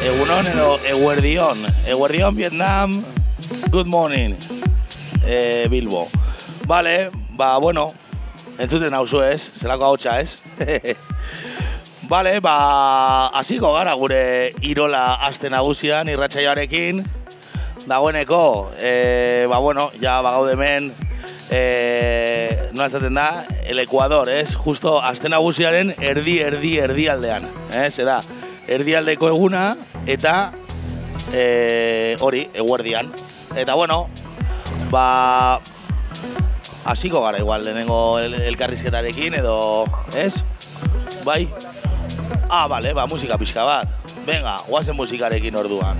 Egunon edo Eguerdion. Eguerdion Vietnam. Good morning. Eh, Bilbo. Vale, ba, bueno, entzuten hauzu ez, zelako hau ez. vale, ba, hasiko gara gure Irola aste nagusian irratsaioarekin. Dagoeneko, eh, ba, bueno, ja bagaude hemen, eh, nola esaten da, el Ecuador, ez? Justo aste nagusiaren erdi, erdi, erdi aldean, eh? Zeda, erdialdeko eguna eta e, hori, eguerdian. Eta bueno, ba hasiko gara igual lehenengo el, elkarrizketarekin edo, ez? Bai? Ah, vale, ba, musika pixka bat. Venga, guazen musikarekin orduan.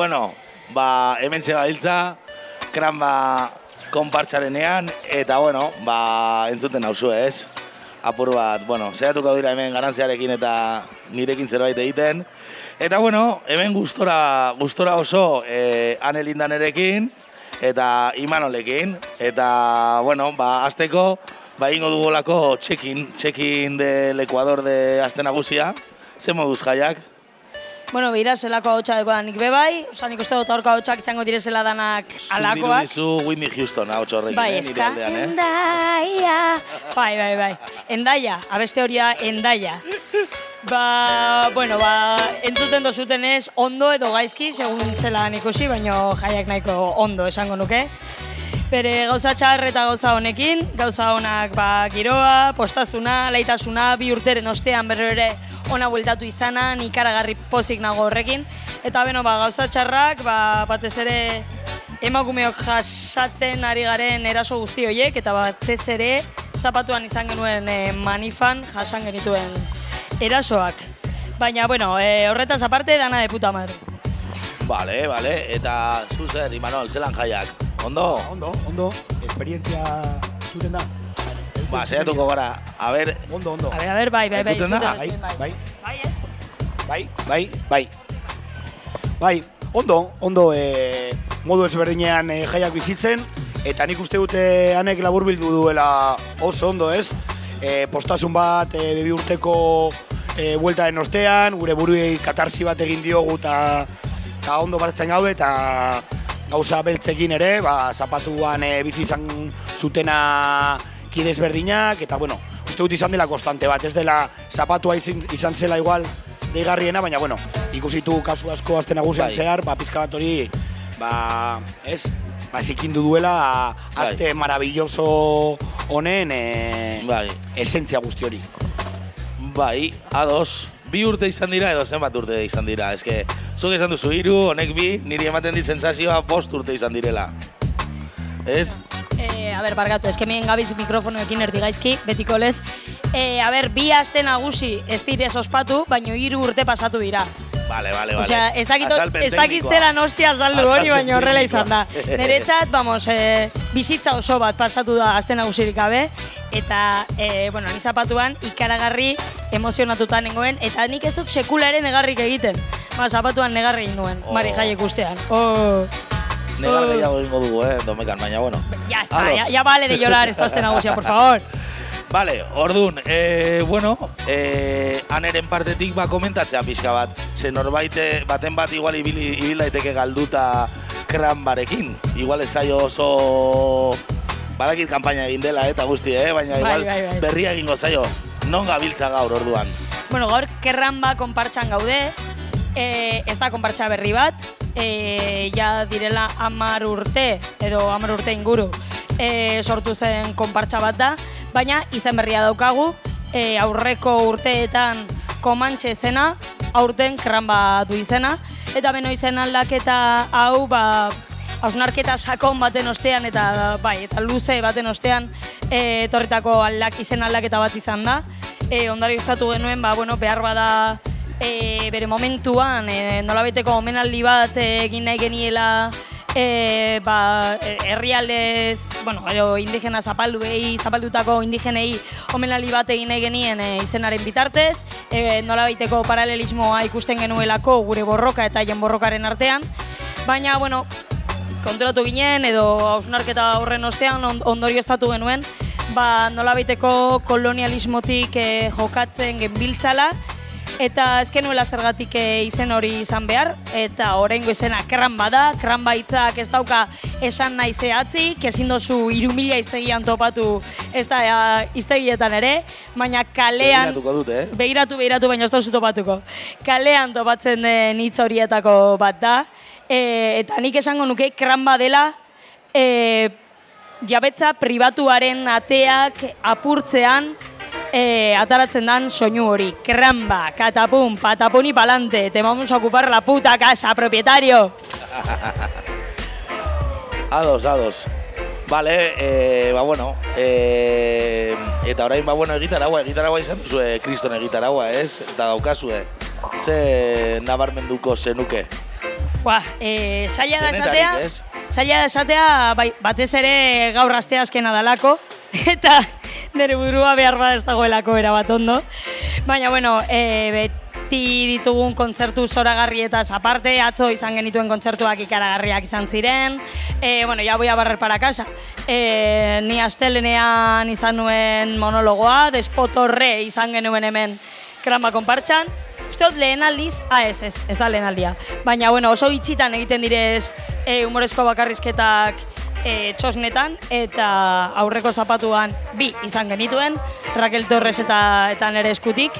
Bueno, ba, hemen txegabiltza, kranba konpartxarenean, eta bueno, ba, entzuten hauzu ez. Apur bat, bueno, zehatuko dira hemen garantziarekin eta nirekin zerbait egiten. Eta bueno, hemen gustora, gustora oso eh, ane lindanerekin eta imanolekin. Eta, bueno, ba, azteko, ba, ingo dugolako txekin, txekin del Ecuador de Aste Nagusia. Ze moduz jaiak? Bueno, beira, zelako hau txadeko da nik bebai, oza, nik uste dut aurka hau izango direzela danak alakoak. Dizu Whitney Houston hau txorrekin, Bai, eh, nire aldean, eh? endaia. Bai, bai, bai. Endaia, abeste hori da endaia. Ba, bueno, ba, entzuten dozuten ez, ondo edo gaizki, segun zela ikusi, baino jaiak nahiko ondo esango nuke. Bere gauza txar eta gauza honekin, gauza honak ba, giroa, postazuna, laitasuna, bi urteren ostean berro ere ona bueltatu izana, ikaragarri pozik nago horrekin. Eta beno, ba, gauza txarrak, ba, batez ere emakumeok jasaten ari garen eraso guzti horiek, eta batez ere zapatuan izan genuen eh, manifan jasan genituen erasoak. Baina, bueno, eh, horretaz aparte, dana de puta madre. Vale, vale, eta zuzer, Imanol, zelan jaiak? Ondo? Ondo, ondo, esperientzia zuten da. Ba, saiatuko gara, a ber, Ondo, ondo. A ver, a ver, bai, bai, bai. Entzuten da? Bai, bai, Bai, ez? bai, bai, bai. Bai, ondo, ondo, e, modu ezberdinean e, jaiak bizitzen, eta nik uste dute hanek laburbildu duela oso ondo, ez? E, postasun bat, e, bebi urteko e, bueltaren ostean, gure buruei katarsi bat egin diogu eta ondo batzen gaude, eta gauza beltzekin ere, ba, zapatuan e, bizi izan zutena kidez berdinak, eta bueno, uste dut izan dela konstante bat, ez dela zapatua izin, izan zela igual deigarriena, baina bueno, ikusitu kasu asko azten nagusian Bai. zehar, ba, pizka bat hori, ba, ez, ba, zikindu duela aste maravilloso honen e, bai, esentzia guzti hori. bai, ados, bi urte izan dira edo zenbat urte izan dira, eske, zuk esan duzu hiru, honek bi, niri ematen dit sensazioa bost urte izan direla. Ez? Eh, a ber, bargatu, eske mien gabiz mikrofonoekin erdi gaizki, betiko lez. Eh, a ber, bi aste nagusi ez dire ospatu, baino hiru urte pasatu dira. Vale, vale, vale. Osea, ez dakit, ez dakit zela nostia azaldu hori, baina horrela izan da. Niretzat, vamos, eh, bizitza oso bat pasatu da aste nagusirik gabe, eta, eh, bueno, ni zapatuan ikaragarri emozionatuta nengoen, eta nik ez dut sekula negarrik egiten. Ba, zapatuan negarri nuen, Oh. mari jaiek ustean. Oh. Negar gehiago egingo dugu, eh, domekan, baina, bueno. Ya está, ya, ya vale de llorar esta aste nagusia, por favor. Vale, ordun, eh, bueno, eh, aneren partetik ba komentatzea pixka bat. Ze norbait eh, baten bat igual ibili, ibil daiteke galduta kran barekin. Igual ez zaio oso... Badakit kanpaina egin dela eta guzti, eh? baina Bai, igual bai, bai. berria egingo zaio. Non gabiltza gaur orduan. Bueno, gaur kerranba konpartxan gaude, e, ez da konpartxa berri bat, e, ja direla amar urte, edo amar urte inguru, e, sortu zen konpartxa bat da, baina izen berria daukagu, e, aurreko urteetan komantxe zena, aurten kerranba du izena, eta beno izen aldaketa hau, ba, hausnarketa sakon baten ostean eta bai, eta luze baten ostean e, etorritako aldak, izen aldaketa bat izan da. E, ondari genuen, ba, bueno, behar bada e, bere momentuan, e, nolabeteko omenaldi bat e, egin nahi geniela e, ba, e, herrialdez, bueno, edo indigena zapalduei, zapaldutako indigenei omenaldi bat egin nahi genien e, izenaren bitartez, e, nolabaiteko paralelismoa ikusten genuelako gure borroka eta haien borrokaren artean, baina, bueno, konturatu ginen edo hausnarketa horren ostean on- ondorioztatu genuen, ba nolabaiteko kolonialismotik eh, jokatzen genbiltzala eta ez genuela zergatik eh, izen hori izan behar eta oraingo izena kran bada, kran baitzak ez dauka esan nahi zehatzik, ezin dozu hiru mila iztegian topatu ez da eh, iztegietan ere, baina kalean... Begiratuko dute, eh? Begiratu, begiratu, baina ez dozu topatuko. Kalean topatzen den hitz horietako bat da, e, eta nik esango nuke kran badela e, jabetza pribatuaren ateak apurtzean e, ataratzen dan soinu hori. Kranba, katapum, patapuni palante, te vamos a ocupar la puta casa, propietario. Ados, ados. Vale, eh, ba bueno, eh, eta orain ba bueno, egitaragua, egitaragua izan duzue, kriston egitaragua, ez? Eta daukazue, ze nabarmenduko zenuke? Ba, e, zaila da esatea, zaila da esatea, bai, batez ere gaur aste azkena dalako, eta nire burua behar bada ez dagoelako erabat ondo. Baina, bueno, e, beti ditugun kontzertu zoragarrietaz aparte, atzo izan genituen kontzertuak ikaragarriak izan ziren, e, bueno, ya voy a barrer para casa. E, ni astelenean izan nuen monologoa, despotorre izan genuen hemen kramba konpartxan, Uste dut lehen aldiz, ah ez, ez, ez da lehen aldia. Baina, bueno, oso itxitan egiten direz e, humorezko bakarrizketak e, txosnetan, eta aurreko zapatuan bi izan genituen, Raquel Torres eta, eta nere eskutik.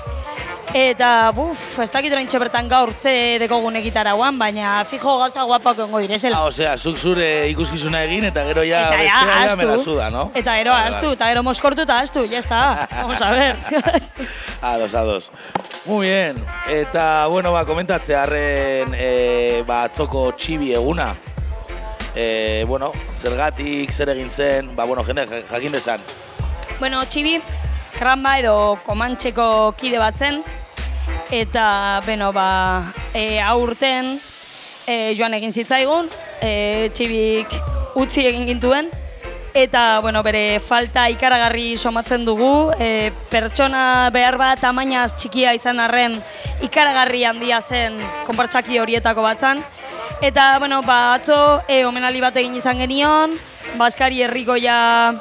Eta, buf, ez dakit oraintxe bertan gaur ze dekogun egitarauan, baina fijo gauza guapak ongo direzela. Ah, osea, zuk zure ikuskizuna egin eta gero ja Eta ja, bestea ja ahaztu. me la suda, no? Eta gero Vale, ahaztu, vale. eta gero moskortu eta ahaztu, ya está. Vamos a ver. Ados, ados. Muy bien. Eta, bueno, ba, komentatzea harren e, ba, atzoko txibi eguna. E, bueno, zergatik, zer egin zen, ba, bueno, jende ja- jakin dezan. Bueno, Txibi, kramba edo komantxeko kide bat zen, eta, beno, ba, e, aurten e, joan egin zitzaigun, e, Txibik utzi egin gintuen, eta, bueno, bere falta ikaragarri somatzen dugu, e, pertsona behar bat tamainaz txikia izan arren ikaragarri handia zen konpartxaki horietako batzan, Eta, bueno, ba, atzo e, omenaldi bat egin izan genion, Baskari herrikoia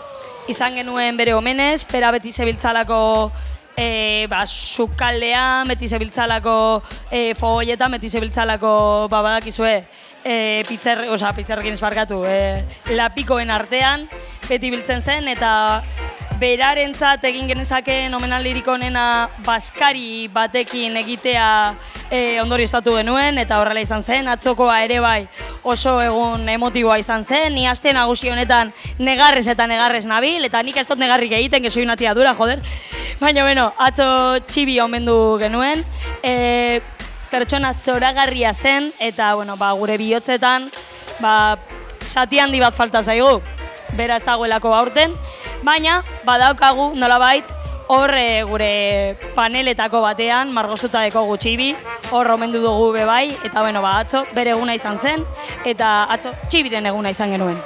izan genuen bere omenez, pera beti zebiltzalako e, ba, sukaldean, beti zebiltzalako e, fogoietan, beti zebiltzalako, ba, badakizue, e, pitzer, oza, pitzerrekin esbarkatu, e, lapikoen artean, beti biltzen zen, eta berarentzat egin genezakeen omenaldirik onena Baskari batekin egitea e, ondorio estatu genuen, eta horrela izan zen, atzokoa ere bai oso egun emotiboa izan zen, ni aste nagusi honetan negarrez eta negarrez nabil, eta nik ez dut negarrik egiten, una tía dura, joder. Baina, bueno, atzo txibi omendu genuen, e, pertsona zoragarria zen, eta, bueno, ba, gure bihotzetan, ba, zati handi bat falta zaigu, bera ez dagoelako aurten, baina badaukagu nolabait hor e, gure paneletako batean margostuta dekogu txibi, hor omendu dugu be bai, eta bueno, ba, atzo bere eguna izan zen, eta atzo txibiren eguna izan genuen.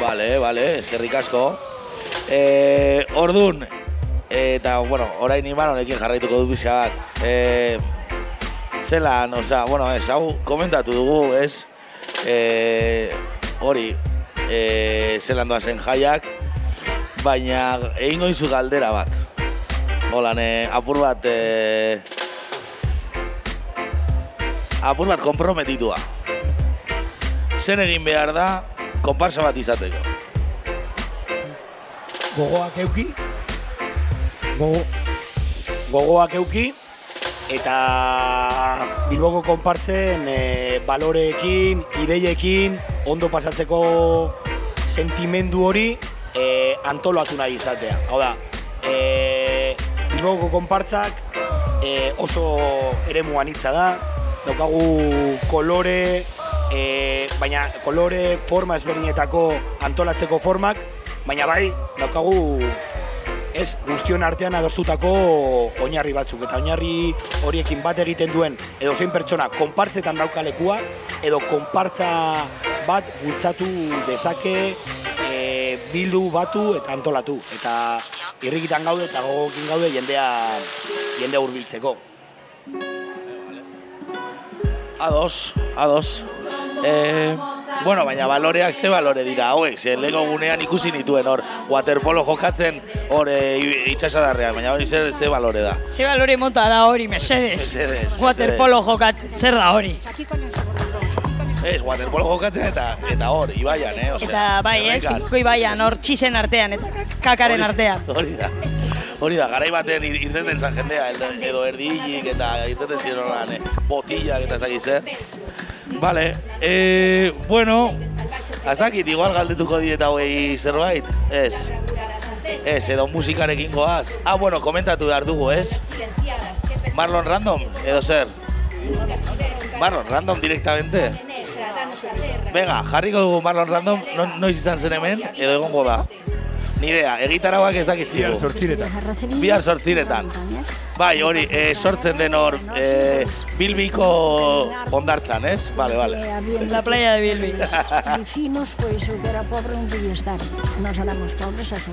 Vale, vale, eskerrik asko. E, ordun, eta, bueno, orain iman honekin jarraituko dut bizia bat. E, zelan, osea, bueno, ez, hau komentatu dugu, ez? E, hori, e, zelan doazen jaiak, baina egingo izu galdera bat. Holan, e, apur bat, e, apur bat komprometitua. Zer egin behar da, konparsa bat izateko. gogoak euki, gogo, gogoak euki, eta Bilboko konpartzen e, baloreekin, ideiekin, ondo pasatzeko sentimendu hori e, antolatu nahi izatea. Hau da, e, Bilboko konpartzak e, oso eremu anitza da, daukagu kolore, e, baina kolore forma ezberdinetako antolatzeko formak, baina bai, daukagu ez guztion artean adostutako oinarri batzuk eta oinarri horiekin bat egiten duen edo zein pertsona konpartzetan daukalekua edo konpartza bat bultzatu dezake e, bildu batu eta antolatu eta irrikitan gaude eta gogokin gaude jendea jendea hurbiltzeko. Ados, ados. E, bueno, baina baloreak ze balore dira hauek, ze lego gunean ikusi nituen hor, waterpolo jokatzen hor e, itxasadarrean, baina hori ze, ze balore da. Ze balore mota da hori, mesedes. Mesedes, Waterpolo jokatzen, zer da hori. Ez, waterpolo jokatzen eta eta hor, ibaian, eh? Osea, Eta bai, ez, errekan. pinko ibaian, hor txisen artean, eta kakaren artean. Hori da. Hori da, garai baten ir- irteten zan jendea, edo, erdilik eta irteten ziren holan, eh, botillak eta ez dakiz zer. Vale, eh, bueno, azakit, igual galdetuko dieta hogei zerbait, ez. Ez, edo musikarekin goaz. Ah, bueno, komentatu behar dugu, ez? Marlon Random, edo zer? Marlon Random directamente? Venga, jarriko dugu Marlon Random, no, noiz izan zen hemen, edo egongo da. Ni idea, egitarauak ez dakizkigu. sortziretan. Bihar sortziretan. Bai, hori, eh, sortzen den hor, eh, bilbiko ondartzan, ez? Vale, vale. La playa de Bilbi. Decimos, pues, que era pobre no podía estar. No éramos pobres, eso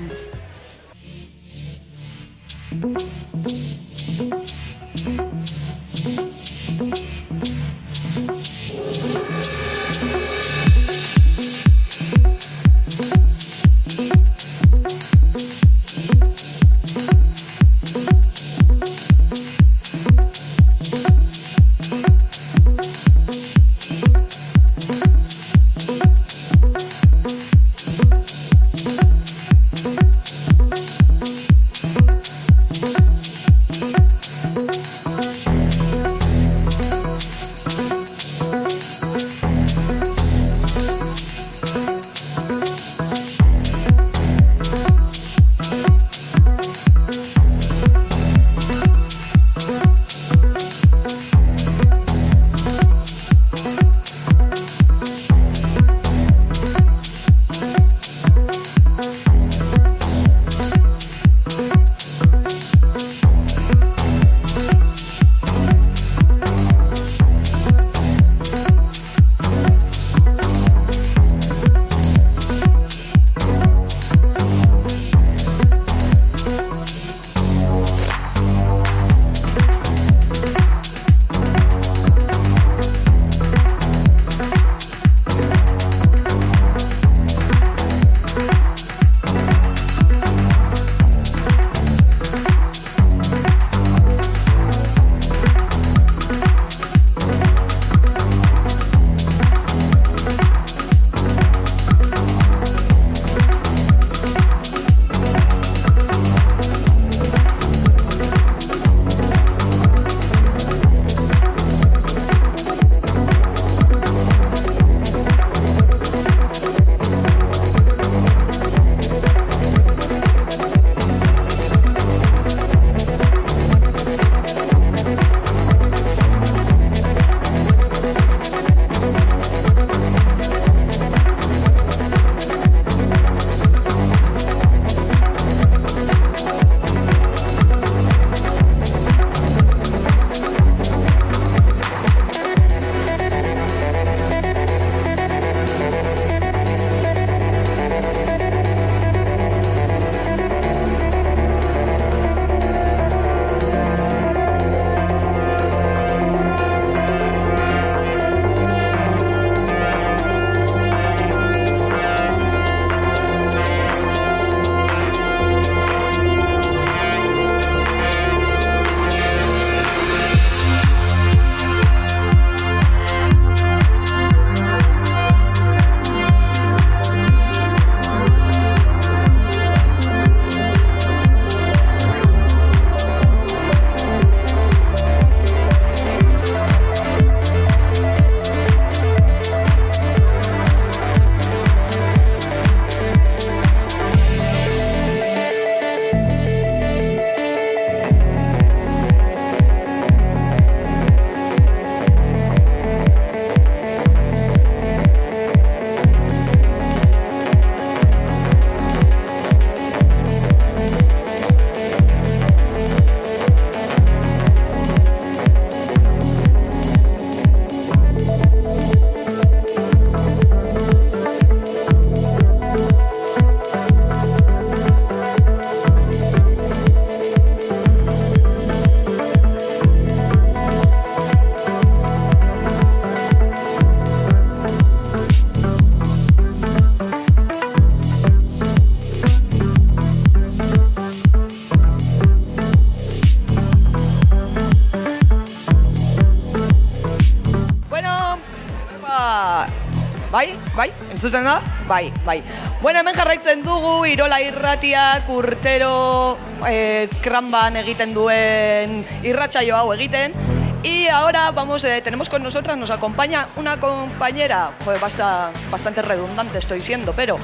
entzuten da? Bai, bai. Bueno, hemen jarraitzen dugu Irola Irratiak urtero eh, kranban egiten duen irratsaio hau egiten. Y ahora vamos, eh, tenemos con nosotras, nos acompaña una compañera, pues basta, bastante redundante estoy siendo, pero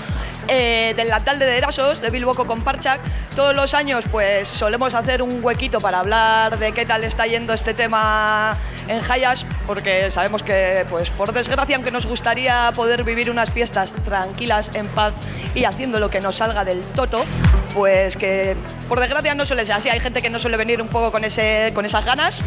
eh, del alcalde de Erasos, de Bilboco con Parchac. Todos los años pues solemos hacer un huequito para hablar de qué tal está yendo este tema en Hayas, porque sabemos que, pues por desgracia, aunque nos gustaría poder vivir unas fiestas tranquilas, en paz y haciendo lo que nos salga del toto, pues que por desgracia no suele ser así. Hay gente que no suele venir un poco con, ese, con esas ganas.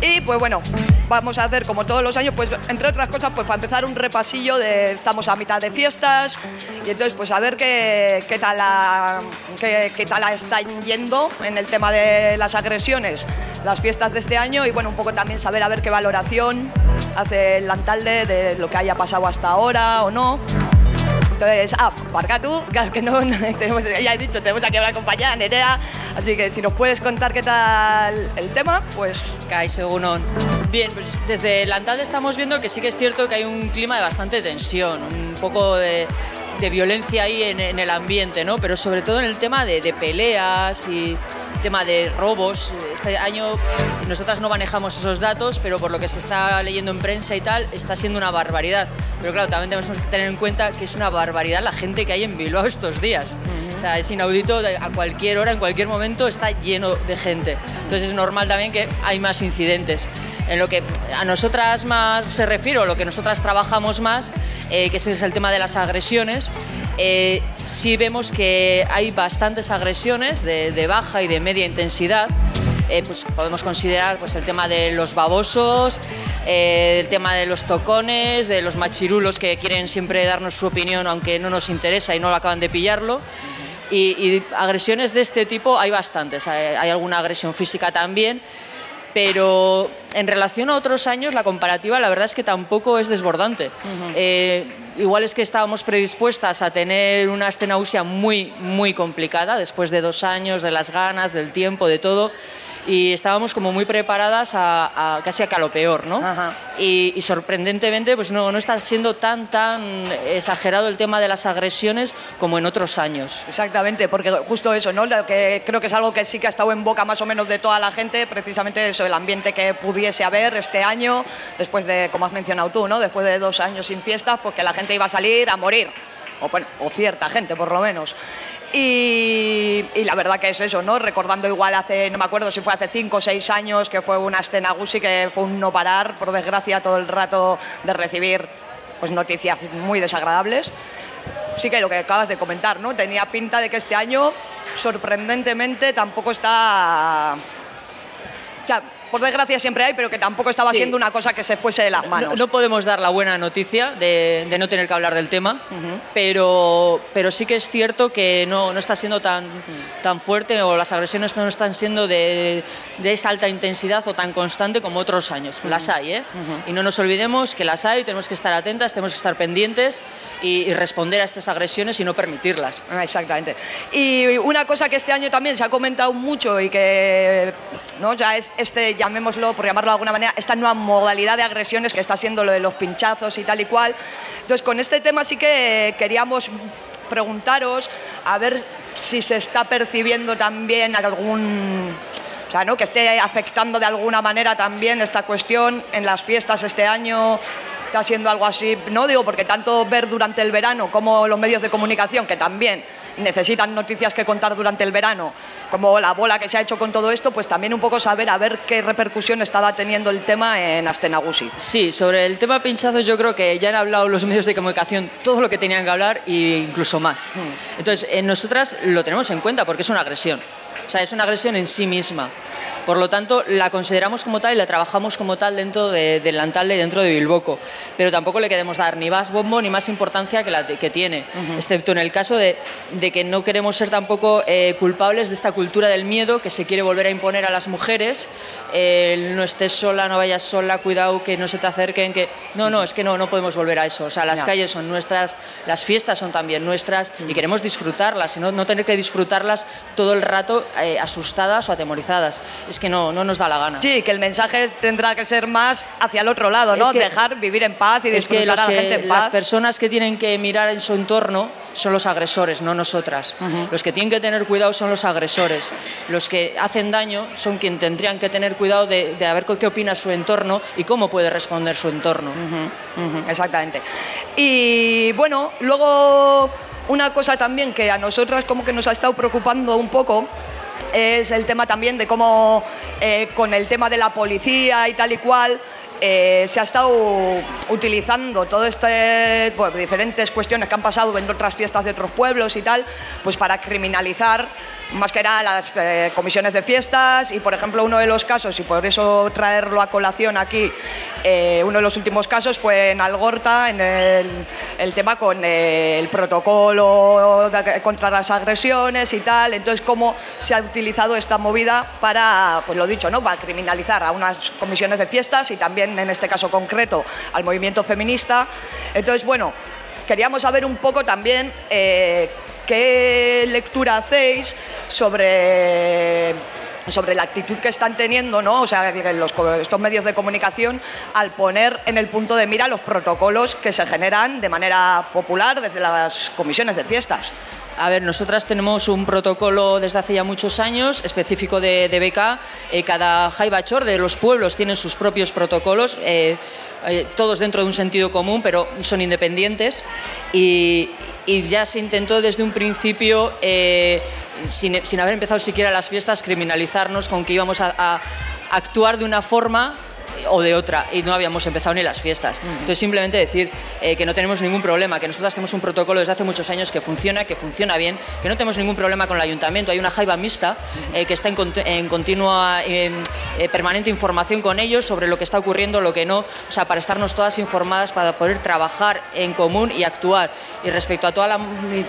Y pues bueno, vamos a hacer como todos los años, pues entre otras cosas, pues para empezar un repasillo de estamos a mitad de fiestas y entonces pues a ver qué, qué tal la, qué, qué tal están yendo en el tema de las agresiones, las fiestas de este año y bueno, un poco también saber a ver qué valoración hace el Lantalde de lo que haya pasado hasta ahora o no. Entonces, ah, parca tú, que no, ya he dicho, tenemos aquí a una compañera, Nerea, así que si nos puedes contar qué tal el tema, pues... Kai, según Bien, pues desde el Antalde estamos viendo que sí que es cierto que hay un clima de bastante tensión, un poco de, violencia ahí en, el ambiente, ¿no? Pero sobre todo en el tema de peleas y tema de robos. Este año nosotras no manejamos esos datos, pero por lo que se está leyendo en prensa y tal, está siendo una barbaridad. Pero claro, también tenemos que tener en cuenta que es una barbaridad la gente que hay en Bilbao estos días. O sea, es inaudito, a cualquier hora, en cualquier momento está lleno de gente. Entonces es normal también que hay más incidentes. En lo que a nosotras más se refiere, o lo que nosotras trabajamos más, eh, que es el tema de las agresiones, eh, sí vemos que hay bastantes agresiones de, baja y de media intensidad. Eh, pues podemos considerar pues, el tema de los babosos, eh, el tema de los tocones, de los machirulos que quieren siempre darnos su opinión aunque no nos interesa y no lo acaban de pillarlo. Y, y agresiones de este tipo hay bastantes. Hay alguna agresión física también, pero en relación a otros años la comparativa la verdad es que tampoco es desbordante. Uh -huh. eh, igual es que estábamos predispuestas a tener una astenausia muy, muy complicada después de dos años, de las ganas, del tiempo, de todo y estábamos como muy preparadas a, a casi a, que a lo peor, ¿no? Y, y, sorprendentemente pues no, no está siendo tan, tan exagerado el tema de las agresiones como en otros años. Exactamente, porque justo eso, ¿no? Lo que creo que es algo que sí que ha estado en boca más o menos de toda la gente, precisamente eso, el ambiente que pudiese haber este año, después de, como has mencionado tú, ¿no? Después de dos años sin fiestas, pues que la gente iba a salir a morir. O, bueno, o cierta gente, por lo menos. Y, la verdad que es eso, ¿no? Recordando igual hace, no me acuerdo si fue hace cinco o seis años, que fue una escena Gusi que fue un no parar, por desgracia, todo el rato de recibir pues, noticias muy desagradables. Sí que lo que acabas de comentar, ¿no? Tenía pinta de que este año, sorprendentemente, tampoco está... O sea, por desgracia siempre hay, pero que tampoco estaba sí. siendo una cosa que se fuese de las manos. No, no podemos dar la buena noticia de, de, no tener que hablar del tema, uh -huh. pero, pero sí que es cierto que no, no está siendo tan, uh -huh. tan fuerte o las agresiones no están siendo de, de, esa alta intensidad o tan constante como otros años. Uh -huh. Las hay, ¿eh? Y no nos olvidemos que las hay, tenemos que estar atentas, tenemos que estar pendientes y, y responder a estas agresiones y no permitirlas. Ah, exactamente. Y una cosa que este año también se ha comentado mucho y que ¿no? ya es este llamémoslo, por llamarlo de alguna manera, esta nueva modalidad de agresiones que está siendo lo de los pinchazos y tal y cual. Entonces, con este tema sí que queríamos preguntaros a ver si se está percibiendo también algún o sea, ¿no? que esté afectando de alguna manera también esta cuestión en las fiestas este año está siendo algo así, no digo porque tanto ver durante el verano como los medios de comunicación que también necesitan noticias que contar durante el verano, como la bola que se ha hecho con todo esto, pues también un poco saber a ver qué repercusión estaba teniendo el tema en Astenagusi. Sí, sobre el tema pinchazos yo creo que ya han hablado los medios de comunicación todo lo que tenían que hablar e incluso más. Hmm. Entonces, en nosotras lo tenemos en cuenta porque es una agresión. O sea, es una agresión en sí misma. Por lo tanto, la consideramos como tal y la trabajamos como tal dentro de, del Lantalde y dentro de Bilboco. Pero tampoco le queremos dar ni más bombo ni más importancia que la que tiene. Uh -huh. Excepto en el caso de, de, que no queremos ser tampoco eh, culpables de esta cultura del miedo que se quiere volver a imponer a las mujeres. Eh, no estés sola, no vayas sola, cuidado que no se te acerquen. que No, no, es que no, no podemos volver a eso. O sea, las no. calles son nuestras, las fiestas son también nuestras uh -huh. y queremos disfrutarlas y no, no tener que disfrutarlas todo el rato eh, asustadas o atemorizadas. Es que no, no nos da la gana. Sí, que el mensaje tendrá que ser más hacia el otro lado, ¿no? Es que, Dejar vivir en paz y disfrutar es que a la gente en paz. Las personas que tienen que mirar en su entorno son los agresores, no nosotras. Uh -huh. Los que tienen que tener cuidado son los agresores. Los que hacen daño son quienes tendrían que tener cuidado de, de, ver qué opina su entorno y cómo puede responder su entorno. Uh -huh. Uh -huh. Exactamente. Y bueno, luego una cosa también que a nosotras como que nos ha estado preocupando un poco es el tema también de cómo eh, con el tema de la policía y tal y cual, eh, se ha estado utilizando todo este pues, diferentes cuestiones que han pasado en otras fiestas de otros pueblos y tal, pues para criminalizar más que nada las eh, comisiones de fiestas y por ejemplo uno de los casos y por eso traerlo a colación aquí eh, uno de los últimos casos fue en Algorta en el, el tema con eh, el protocolo contra las agresiones y tal. Entonces cómo se ha utilizado esta movida para pues lo dicho no para criminalizar a unas comisiones de fiestas y también en este caso concreto al movimiento feminista entonces bueno queríamos saber un poco también qué lectura hacéis sobre sobre la actitud que están teniendo, ¿no? O sea, estos medios de comunicación al poner en el punto de mira los protocolos que se generan de manera popular desde las comisiones de fiestas. A ver, nosotras tenemos un protocolo desde hace ya muchos años específico de, de beca. Eh, cada jaibachor de los pueblos tiene sus propios protocolos, eh, eh, todos dentro de un sentido común, pero son independientes. Y, ya se intentó desde un principio, eh, sin, sin haber empezado siquiera las fiestas, criminalizarnos con que íbamos a actuar de una forma o de otra y no habíamos empezado ni las fiestas. Entonces simplemente decir eh, que no tenemos ningún problema, que nosotros tenemos un protocolo desde hace muchos años que funciona, que funciona bien, que no tenemos ningún problema con el ayuntamiento. Hay una jaiba mixta eh, que está en, cont- en continua, eh, eh, permanente información con ellos sobre lo que está ocurriendo, lo que no, o sea, para estarnos todas informadas, para poder trabajar en común y actuar. Y respecto a toda la,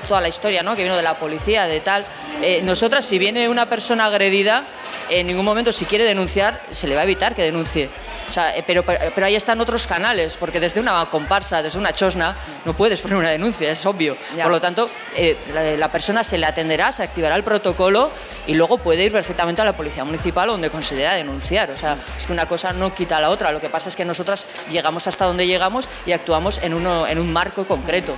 toda la historia ¿no? que vino de la policía, de tal, eh, nosotras si viene una persona agredida, en ningún momento si quiere denunciar, se le va a evitar que denuncie. O sea, eh, pero, pero ahí están otros canales, porque desde una comparsa, desde una chosna, no puedes poner una denuncia, es obvio. Ya. Por lo tanto, eh, la, la persona se le atenderá, se activará el protocolo y luego puede ir perfectamente a la policía municipal donde considera denunciar. O sea, es que una cosa no quita a la otra. Lo que pasa es que nosotras llegamos hasta donde llegamos y actuamos en, uno, en un marco concreto.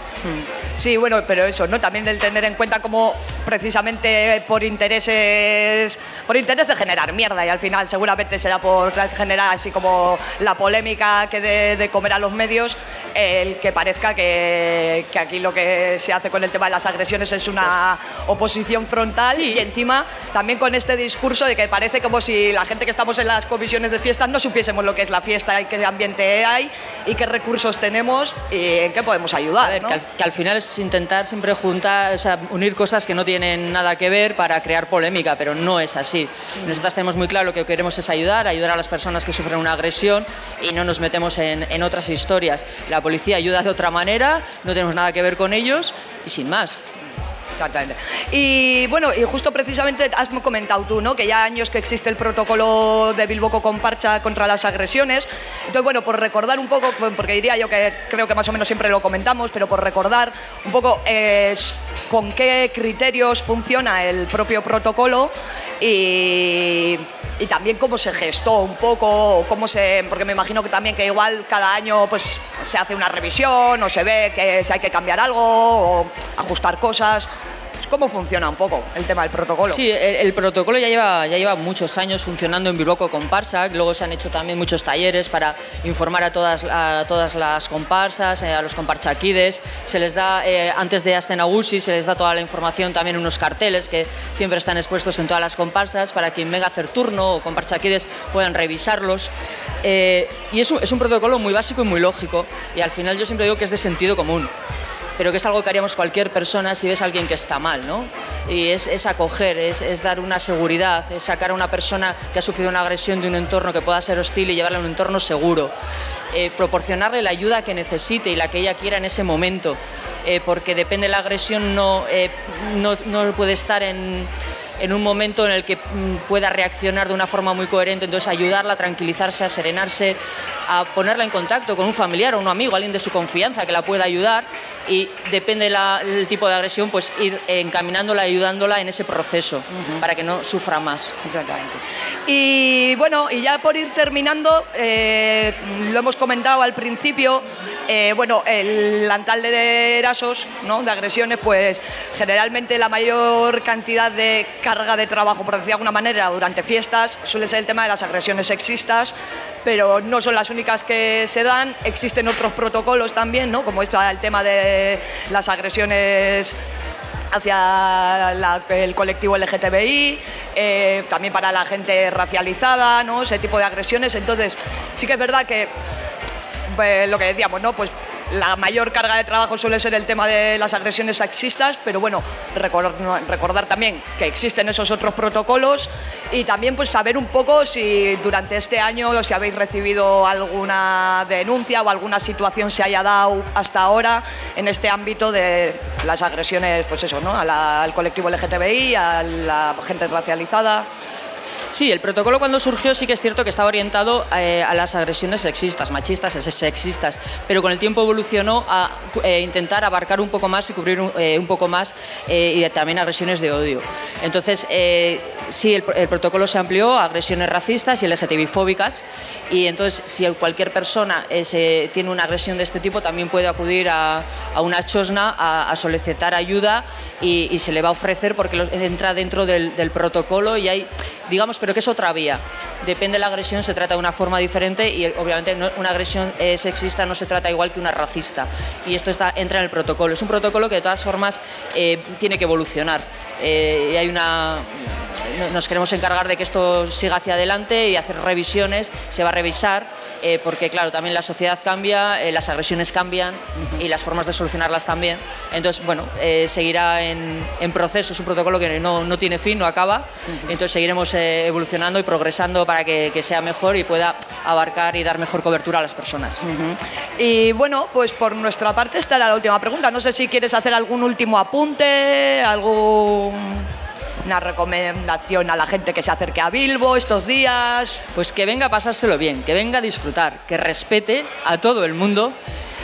Sí, bueno, pero eso, ¿no? También del tener en cuenta como precisamente por intereses por interés de generar mierda y al final seguramente será por generar así como la polémica que de, de comer a los medios el que parezca que, que aquí lo que se hace con el tema de las agresiones es una oposición frontal Sí. y encima también con este discurso de que parece como si la gente que estamos en las comisiones de fiestas no supiésemos lo que es la fiesta y qué ambiente hay y qué recursos tenemos y en qué podemos ayudar. A ver, ¿no? que, al, que al final es intentar siempre juntar, o sea, unir cosas que no tienen nada que ver para crear polémica, pero no es así. Nosotras tenemos muy claro lo que queremos es ayudar, ayudar a las personas que sufren una agresión y no nos metemos en, en otras historias. La policía ayuda de otra manera, no tenemos nada que ver con ellos y sin más. Exactamente. Y bueno, y justo precisamente has comentado tú, ¿no? Que ya años que existe el protocolo de Bilboco con Parcha contra las agresiones. Entonces, bueno, por recordar un poco, porque diría yo que creo que más o menos siempre lo comentamos, pero por recordar un poco eh, con qué criterios funciona el propio protocolo y, y también cómo se gestó un poco, cómo se, porque me imagino que también que igual cada año pues se hace una revisión o se ve que si hay que cambiar algo o ajustar cosas. ¿Cómo funciona un poco el tema del protocolo? Sí, el, el protocolo ya lleva, ya lleva muchos años funcionando en Bilboco Comparsa. Luego se han hecho también muchos talleres para informar a todas, a todas las comparsas, eh, a los comparchaquides. Se les da, eh, antes de Astenagusi, se les da toda la información, también unos carteles que siempre están expuestos en todas las comparsas para quien venga a hacer turno o comparchaquides puedan revisarlos. Eh, y es un, es un protocolo muy básico y muy lógico. Y al final yo siempre digo que es de sentido común pero que es algo que haríamos cualquier persona si ves a alguien que está mal, ¿no? Y es, es acoger, es, dar una seguridad, es sacar a una persona que ha sufrido una agresión de un entorno que pueda ser hostil y llevarla a un entorno seguro. Eh, proporcionarle la ayuda que necesite y la que ella quiera en ese momento, eh, porque depende de la agresión, no, eh, no, no puede estar en, en un momento en el que mm, pueda reaccionar de una forma muy coherente, entonces ayudarla a tranquilizarse, a serenarse, a ponerla en contacto con un familiar o un amigo, alguien de su confianza que la pueda ayudar y depende del tipo de agresión, pues ir encaminándola, ayudándola en ese proceso uh -huh. para que no sufra más. Exactamente. Y bueno, y ya por ir terminando, eh, lo hemos comentado al principio, eh, bueno, el antal de Erasos, ¿no? de agresiones, pues generalmente la mayor cantidad de carga de trabajo, por decir de alguna manera, durante fiestas, suele ser el tema de las agresiones sexistas, pero no son las únicas que se dan, existen otros protocolos también, ¿no? como es el tema de las agresiones hacia el colectivo LGTBI, eh, también para la gente racializada, ¿no? ese tipo de agresiones. Entonces, sí que es verdad que pues, lo que decíamos, ¿no? Pues la mayor carga de trabajo suele ser el tema de las agresiones sexistas, pero bueno, recordar, también que existen esos otros protocolos y también pues saber un poco si durante este año si habéis recibido alguna denuncia o alguna situación se haya dado hasta ahora en este ámbito de las agresiones, pues eso, ¿no? Al colectivo LGTBI, a la gente racializada. Sí, el protocolo cuando surgió sí que es cierto que estaba orientado eh, a las agresiones sexistas, machistas, sexistas, pero con el tiempo evolucionó a eh, intentar abarcar un poco más y cubrir un, eh, un poco más y también agresiones de odio. Entonces, sí, el, el protocolo se amplió a agresiones racistas y LGTBI-fóbicas y entonces si cualquier persona eh, tiene una agresión de este tipo también puede acudir a, una chosna a, solicitar ayuda y, se le va a ofrecer porque entra dentro del, protocolo y hay, digamos, pero que es otra vía. Depende de la agresión, se trata de una forma diferente y obviamente una agresión eh, sexista no se trata igual que una racista. Y esto entra en el protocolo. Es un protocolo que de todas formas eh, tiene que evolucionar. Eh, y hay una no- nos queremos encargar de que esto siga hacia adelante y hacer revisiones, se va a revisar, eh, porque claro, también la sociedad cambia, eh, las agresiones cambian y las formas de solucionarlas también. Entonces, bueno, eh, seguirá en, en proceso, es un protocolo que no, no tiene fin, no acaba, entonces seguiremos eh, evolucionando y progresando para que, que sea mejor y pueda abarcar y dar mejor cobertura a las personas. Y bueno, pues por nuestra parte esta era la última pregunta. No sé si quieres hacer algún último apunte, alguna recomendación a la gente que se acerque a Bilbo estos días. Pues que venga a pasárselo bien, que venga a disfrutar, que respete a todo el mundo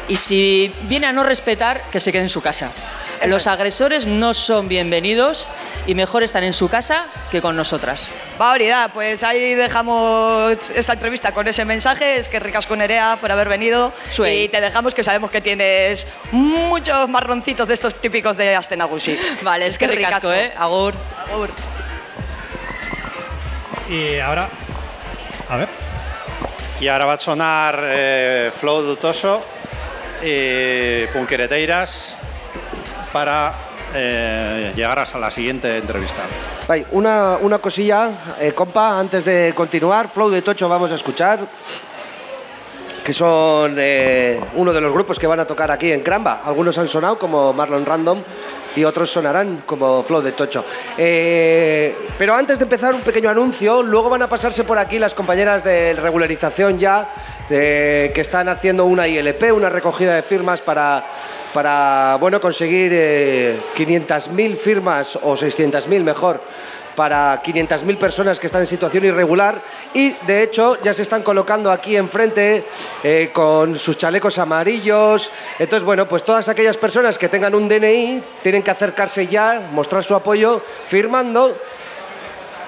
y si viene a no respetar, que se quede en su casa. Los agresores no son bienvenidos y mejor están en su casa que con nosotras. Bauridad, pues ahí dejamos esta entrevista con ese mensaje. Es que ricas con Nerea por haber venido. Suey. Y te dejamos que sabemos que tienes muchos marroncitos de estos típicos de Astenagusi. Vale, es que ricasco, ¿eh? Agur. Agur. Y ahora, a ver. Y ahora va a sonar eh, Flow Dutoso Punquereteiras para eh, llegar hasta la siguiente entrevista. Una, una cosilla, eh, compa, antes de continuar, Flow de Tocho vamos a escuchar, que son eh, uno de los grupos que van a tocar aquí en Cramba. Algunos han sonado como Marlon Random y otros sonarán como Flow de Tocho. Eh, pero antes de empezar un pequeño anuncio, luego van a pasarse por aquí las compañeras de regularización ya, eh, que están haciendo una ILP, una recogida de firmas para para bueno, conseguir eh, 500.000 firmas o 600.000 mejor para 500.000 personas que están en situación irregular y de hecho ya se están colocando aquí enfrente eh, con sus chalecos amarillos. Entonces, bueno, pues todas aquellas personas que tengan un DNI tienen que acercarse ya, mostrar su apoyo firmando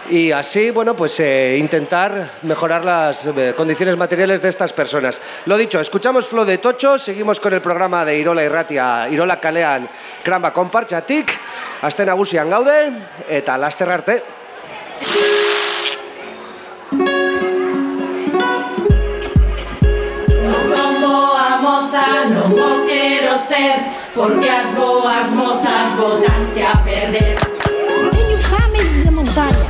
y así, bueno, pues eh, intentar mejorar las eh, condiciones materiales de estas personas. Lo dicho, escuchamos Flo de Tocho, seguimos con el programa de Irola Irratia, Irola Kalean, Kramba Konpartxatik, Aste nagusian gaude, eta laster arte. Non son boa moza, non o quero ser Porque as boas mozas botanse a perder de montaña.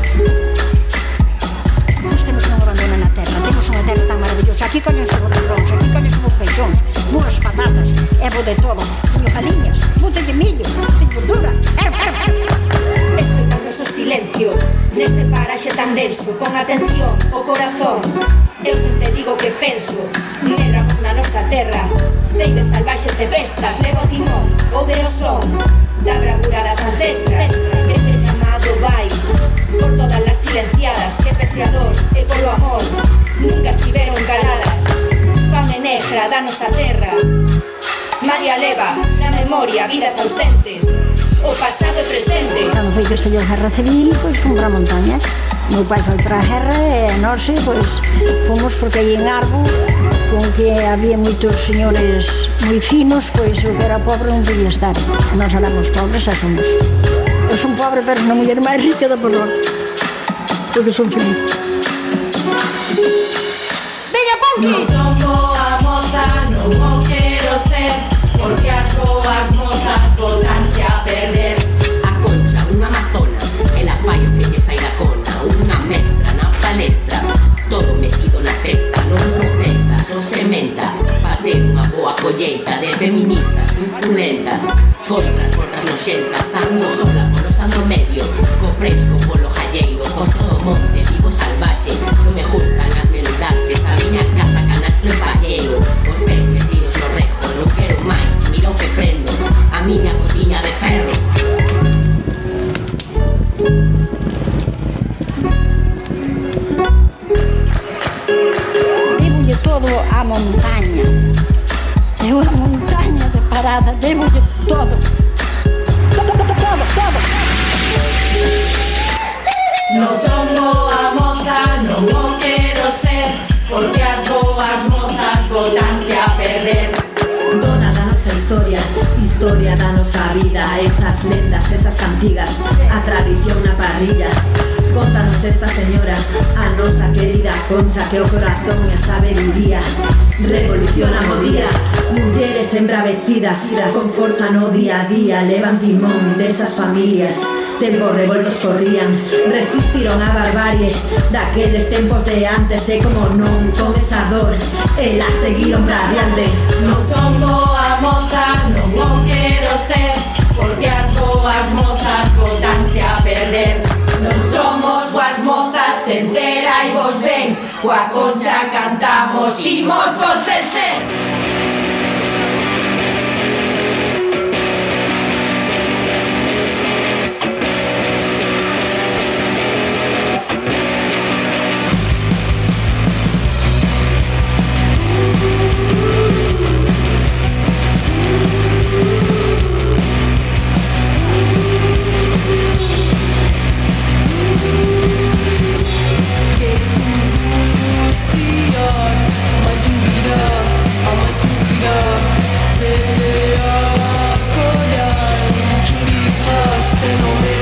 temos unha terra tan maravillosa. Aquí coñense os ladróns, aquí coñense os peixóns, unhas patatas, e bo de todo. Unha faliñas, monte de millo, monte de gordura. Er, er, er. Escoitando o silencio, neste paraxe tan denso, con atención, o corazón. Eu sempre digo que penso, merramos na nosa terra, ceibes salvaxes e bestas, levo timón, o son, da bravura das ancestras, que vai Por todas las silenciadas que pese a dor e polo amor Nunca estiveron caladas Fame negra, danos a terra María leva na memoria vidas ausentes O pasado e presente Cando foi que estallou a guerra civil, pois fomos a montaña Meu pai foi para a guerra e nós pois, fomos porque aí en Arbo con que había moitos señores moi finos, pois o que era pobre non podía estar. Nós éramos pobres e somos. Son pobre, pero son a muller máis rica da porra. Porque son feliz. Veña, Ponky! Non son boa moza, non o quero ser Porque as boas mozas botanse a perder fai o que lle sai da cona Unha mestra na palestra Todo metido na testa, sementa Pa ter unha boa colleita de feministas suculentas Contra as forras noxentas, ando sola polo sando medio Co fresco polo jalleiro, cos todo monte, vivo salvaxe Non me gustan as menudaxes, a miña casa canastro e palleiro Os pés metidos no rejo, non quero máis, mira o que prendo A miña cociña de ferro á montaña. É unha montaña de parada, debolle todo. Todo, todo, todo, todo. Non son boa moza, non o quero ser Porque as boas mozas botanse a perder Dona da nosa historia, historia da nosa vida Esas lendas, esas cantigas, a tradición na parrilla. Contanos esta señora, a nosa querida concha Que o corazón e a sabeduría. Revoluciona o día Mulleres embravecidas, con forza no día a día Levan timón desas familias Tempos revoltos corrían, resistiron a barbarie. Daqueles tempos de antes e como non con esa dor Elas seguiron radiante. Non son boa moza, non o quero ser Porque as boas mozas botanse a perder. Non somos boas mozas, entera e vos ben Coa concha cantamos, imos vos vencer. Denok oran, txuriz jazten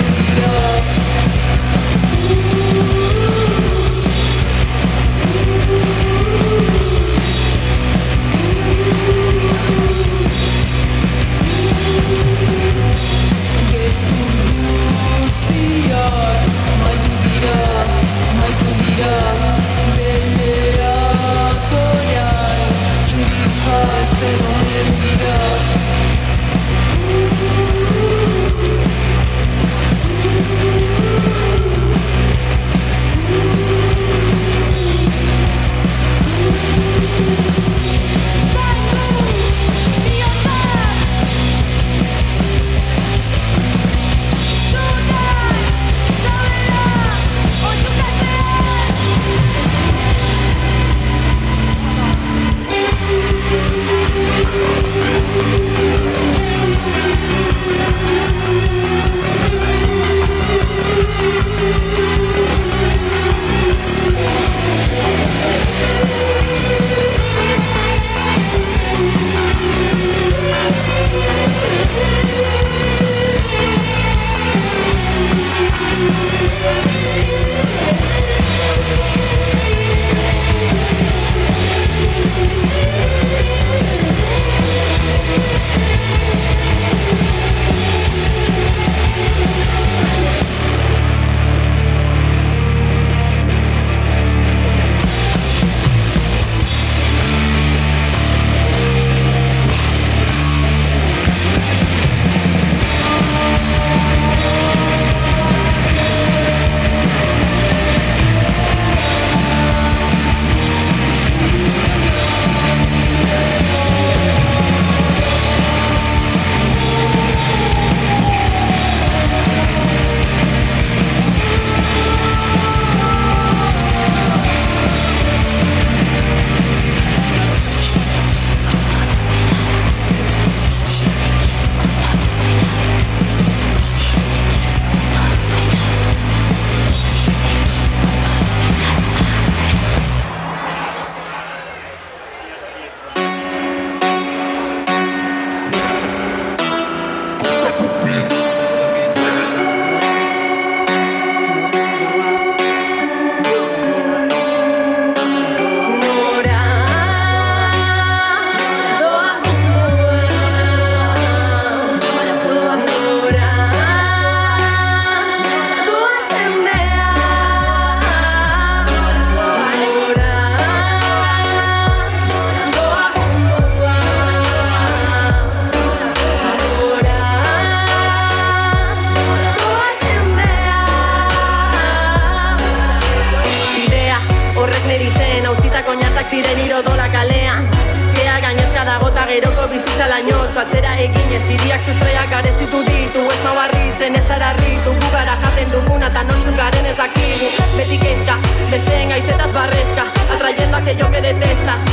kalean Hautzitako natzak diren irodola kalean Kea gainezka dagota geroko bizitza laino. Atzera egin ez iriak sustreak garestitu ditu. Ez nabarritzen ez zara ritu Gu gara jaten duguna eta non garen ez dakigu. Beti kezka, besteen gaitzetaz barrezka. Atrayendo aquello que detestas.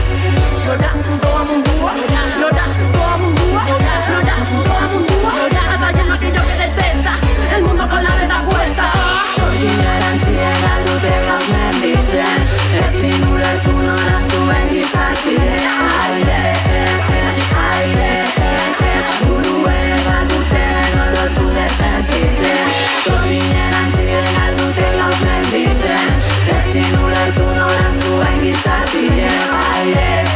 Nora, doa mundua Nora, doa mundua Nora, doa mundua Atrayendo aquello que detestas. El mundo con la veda puesta Sorgin erantzien galdute gauz mendizen Ezin ulertu noraz duen gizartidea Aire, aire, e, e Burue galdute non lortu desentzizen Sorgin erantzien galdute gauz mendizen Ezin ulertu noraz duen gizartidea Aire,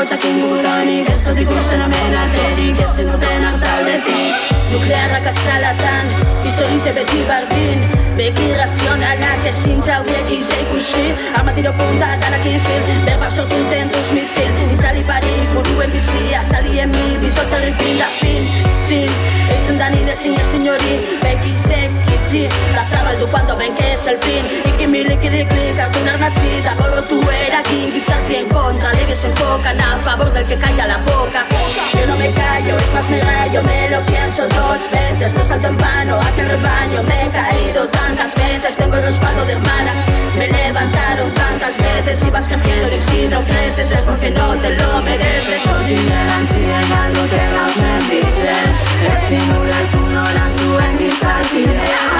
Gehiago txakin gudanik ez dut ikusten amen aterik Ez zinurten hartaldetik Nuklearrak azalatan, historin ze beti bardin. Beki razionalak ezin zauriek izeikusi Amatiro punta danak izin, berba sortu den duz misil. Itzali barik, buruen bizi, azali emi, bizotxarrik pindapin. Zin, eitzen da nire zin ez din hori, beki zekin zekitzi La zabaldu cuando ven que es el fin. Iki milikiriklik hartu nazi Da gorrotu eragin gizartien kontra Lege se enfocan a favor del que calla la boca. Yo no me callo, es más me rayo Me lo pienso dos veces. No salto en vano aquel rebaño Me he caído tantas veces. Tengo el respaldo de hermanas Me levantaron tantas veces. Y vas creciendo y si no creces Es porque no te lo mereces. Sorgin erantzien galdute gauz mendizen Ezin ulertu noraz duen gizartidea Aire, e, e,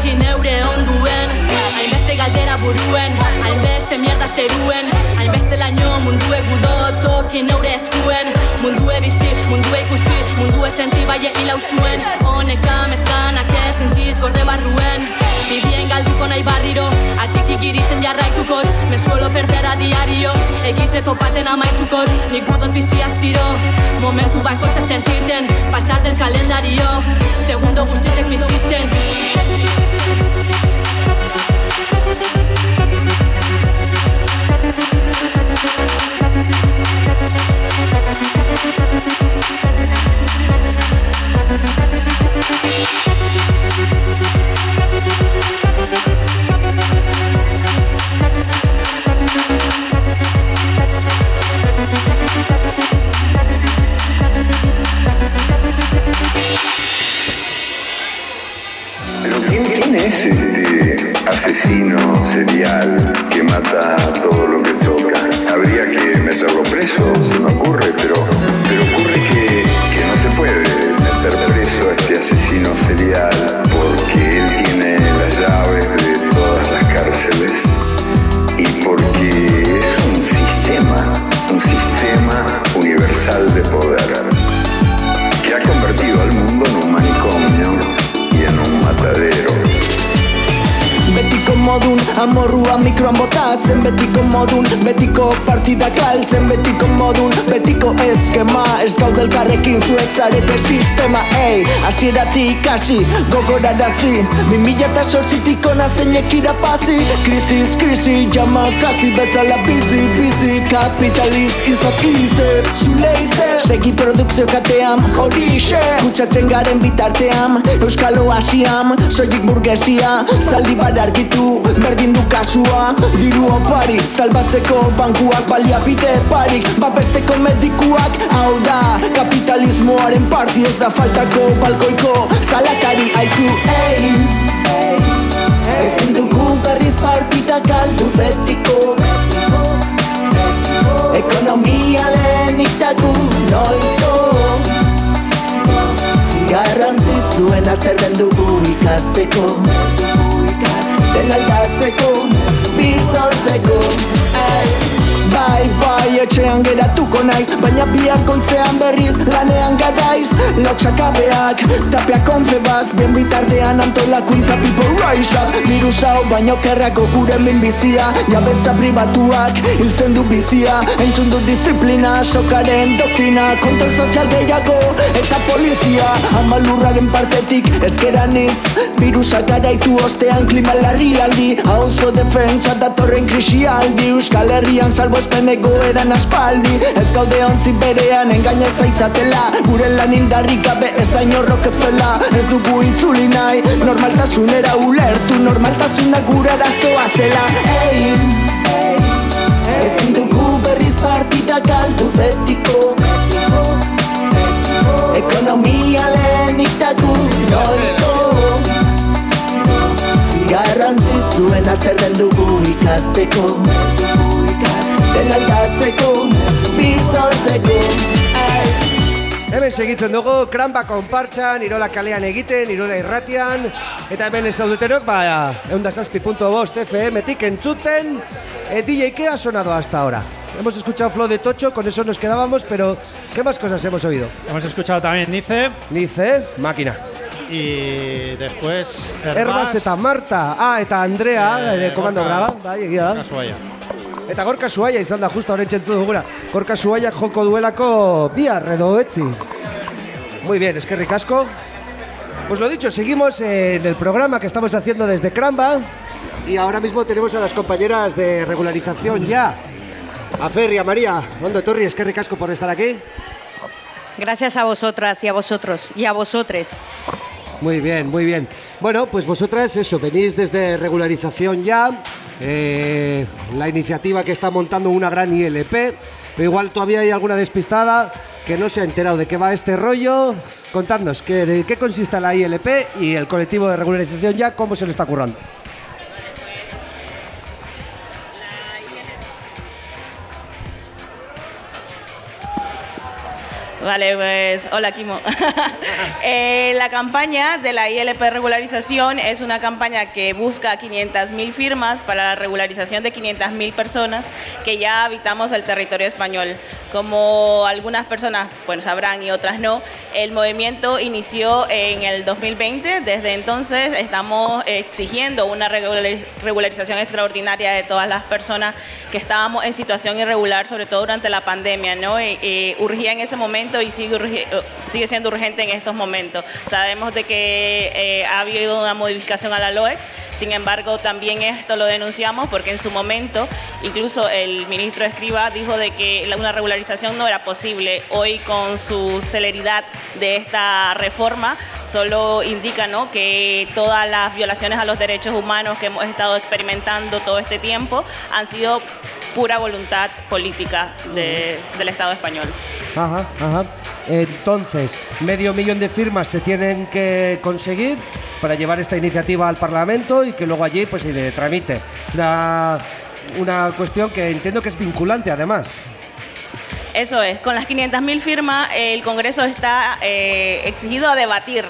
jakin neure onduen Hainbeste galdera buruen zeruen Hainbeste laino mundue gudo toki neure eskuen. Mundue bizi, mundue ikusi, mundue senti baie hilau zuen. Honek ametzanak ez intziz gorde barruen. Bibien galduko nahi barriro, atik ikiritzen jarraitukot Me suelo perder a diario, egize topaten amaitzukot Nik gudot bizi astiro, momentu bakoitza sentiten Pasar del kalendario, segundo guztizek bizitzen. Pero sortzitik ona zeinek irapazi Krisis, krisi, jama kasi bezala bizi, bizi Kapitaliz izak ize, zule ize Segi produkzio katean, horixe. Kutsatzen garen bitartean, Euskalo Asiam Soilik burgesia, zaldi bar argitu Berdin du kasua, diru opari Salbatzeko bankuak baliabide parik. Babesteko medikuak, hau da Kapitalismoaren parti. Ez da faltako balkoiko Salatari aizu, ei, ei Ezin dugu berriz partita kaldu betiko Ekonomia lehenik dagu noizko. Garrantzitzuen zer den dugu ikasteko. Den aldatzeko, bir sortzeko Ei. Bai, bai, etxean geratuko naiz Baina bihar goizean berriz lanean gadaiz. Lotxakabeak, tapia konfebaz Bien bitartean antolakuntza people rise up. Virus hau baino kerrako gure min bizia. Jabetza pribatuak, hiltzen du bizia. Entzun du disiplina, sokaren doktrina. Kontrol sozial gehiago eta polizia. Amalurraren partetik ezkeran itz Virusak garaitu ostean klima larrialdi. Hauzo defentsa datorren krisialdi Euskal Herrian salbo espen egoeran aspaldi. Ez gaude ontzi berean engaina zaitzatela. Gure lan indarrik gabe ez da inorrok efela Ez dugu itzuli nahi normaltasunera ulertu Normaltasuna gure arazoa zela. Ei, ei, ezin dugu berriz partita kaldu betiko Ekonomia lehenik dagu noizko Garrantzitzuena zer den dugu ikasteko Den aldatzeko, bizortzeko Hemen segitzen dugu, kranba konpartxan, Irola kalean egiten, Irola irratian, eta hemen ez zaudetenok, ba, eundazazpi.bost FM-tik entzuten, eh, DJ, ¿qué ha sonado hasta ahora? Hemos escuchado Flow de Tocho, con eso nos quedábamos, pero ¿qué más cosas hemos oído? Hemos escuchado también Nice. Nice, máquina. Y después Herbas eta Marta, ah, eta Andrea, Eh, eh, komando braga, bai, egia da. Eta Gorka Suaia izan da justo horren txentzu duguna. Gorka Suaia joko duelako bihar edo etzi. Muy bien, eskerrik asko. Pues lo dicho, seguimos en el programa que estamos haciendo desde Cramba. Y ahora mismo tenemos a las compañeras de regularización ya. A Fer y a María. Ondo Torri, eskerrik asko por estar aquí. Gracias a vosotras y a vosotros y a vosotres. Muy bien, muy bien. Bueno, pues vosotras eso, venís desde regularización ya, eh, la iniciativa que está montando una gran ILP, pero igual todavía hay alguna despistada que no se ha enterado de qué va este rollo. Contadnos, ¿qué, ¿de qué consiste la ILP y el colectivo de regularización ya, cómo se le está currando? Vale, pues hola Kimo. Eh, la campaña de la ILP regularización es una campaña que busca 500.000 firmas para la regularización de 500.000 personas que ya habitamos el territorio español. Como algunas personas pues, sabrán y otras no, el movimiento inició en el 2020. Desde entonces estamos exigiendo una regulariz- regularización extraordinaria de todas las personas que estábamos en situación irregular, sobre todo durante la pandemia, ¿no? Urgía en ese momento y sigue, eh, sigue siendo urgente en estos momentos. Sabemos de que eh, ha habido una modificación a la LOEX, sin embargo, también esto lo denunciamos porque en su momento, incluso el ministro Escriba dijo de que una regularización no era posible. Hoy, con su celeridad de esta reforma, solo indica ¿no? que todas las violaciones a los derechos humanos que hemos estado experimentando todo este tiempo han sido pura voluntad política de- del Estado español. Ajá, ajá. Entonces, medio millón de firmas se tienen que conseguir para llevar esta iniciativa al Parlamento y que luego allí pues se tramite. Una, una cuestión que entiendo que es vinculante además. Eso es, con las 500.000 firmas el Congreso está eh, exigido a debatir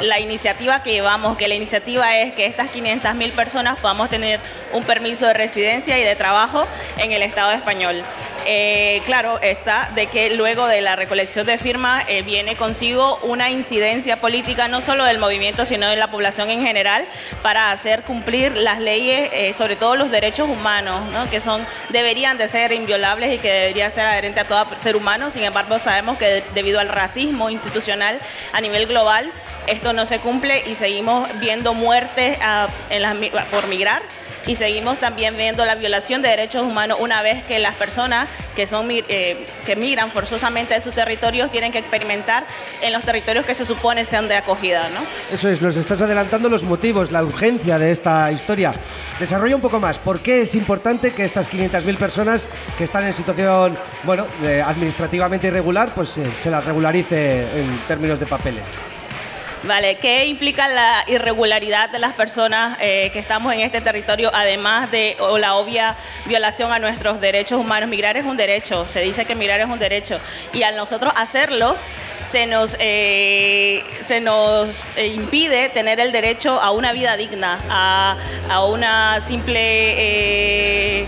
la iniciativa que llevamos, que la iniciativa es que estas 500.000 personas podamos tener un permiso de residencia y de trabajo en el Estado español. Eh, claro, está de que luego de la recolección de firmas eh, viene consigo una incidencia política no solo del movimiento, sino de la población en general para hacer cumplir las leyes, eh, sobre todo los derechos humanos, ¿no? que son deberían de ser inviolables y que debería ser adherente a todo ser humano. Sin embargo, sabemos que de- debido al racismo institucional a nivel global, esto no se cumple y seguimos viendo muertes ah, por migrar y seguimos también viendo la violación de derechos humanos una vez que las personas que son eh, que migran forzosamente de sus territorios tienen que experimentar en los territorios que se supone sean de acogida, ¿no? Eso es, nos estás adelantando los motivos, la urgencia de esta historia. Desarrolla un poco más. ¿Por qué es importante que estas 500.000 personas que están en situación, bueno, eh, administrativamente irregular, pues eh, se las regularice en términos de papeles? Vale, ¿qué implica la irregularidad de las personas eh, que estamos en este territorio, además de o la obvia violación a nuestros derechos humanos? Migrar es un derecho, se dice que migrar es un derecho, y al nosotros hacerlos, se nos, eh, se nos eh, impide tener el derecho a una vida digna, a, a una simple... eh,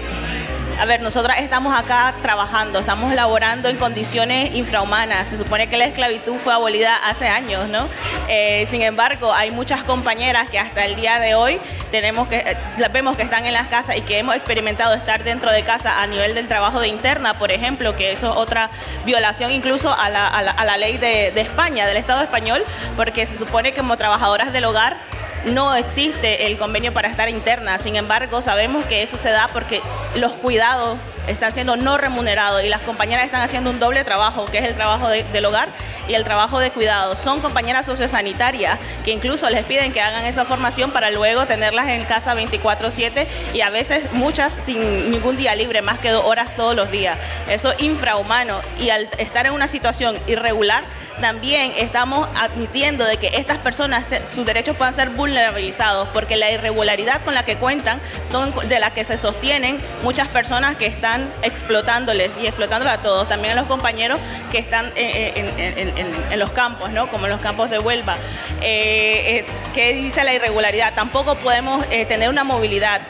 a ver, nosotras estamos acá trabajando, estamos laborando en condiciones infrahumanas. Se supone que la esclavitud fue abolida hace años, ¿no? Eh, sin embargo, hay muchas compañeras que hasta el día de hoy tenemos que, eh, vemos que están en las casas y que hemos experimentado estar dentro de casa a nivel del trabajo de interna, por ejemplo, que eso es otra violación incluso a la, a la- ley de España, del Estado español, porque se supone que como trabajadoras del hogar no existe el convenio para estar interna. Sin embargo, sabemos que eso se da porque los cuidados están siendo no remunerados y las compañeras están haciendo un doble trabajo, que es el trabajo de- del hogar y el trabajo de cuidado. Son compañeras sociosanitarias que incluso les piden que hagan esa formación para luego tenerlas en casa 24/7 y a veces muchas sin ningún día libre, más que dos horas todos los días. Eso es infrahumano y al estar en una situación irregular, también estamos admitiendo de que estas personas, sus derechos puedan ser vulnerabilizados, porque la irregularidad con la que cuentan son de la que se sostienen muchas personas que están explotándoles y explotándolos a todos, también a los compañeros que están en los campos, ¿no? como en los campos de Huelva. Eh, eh, ¿Qué dice la irregularidad? Tampoco podemos eh, tener una movilidad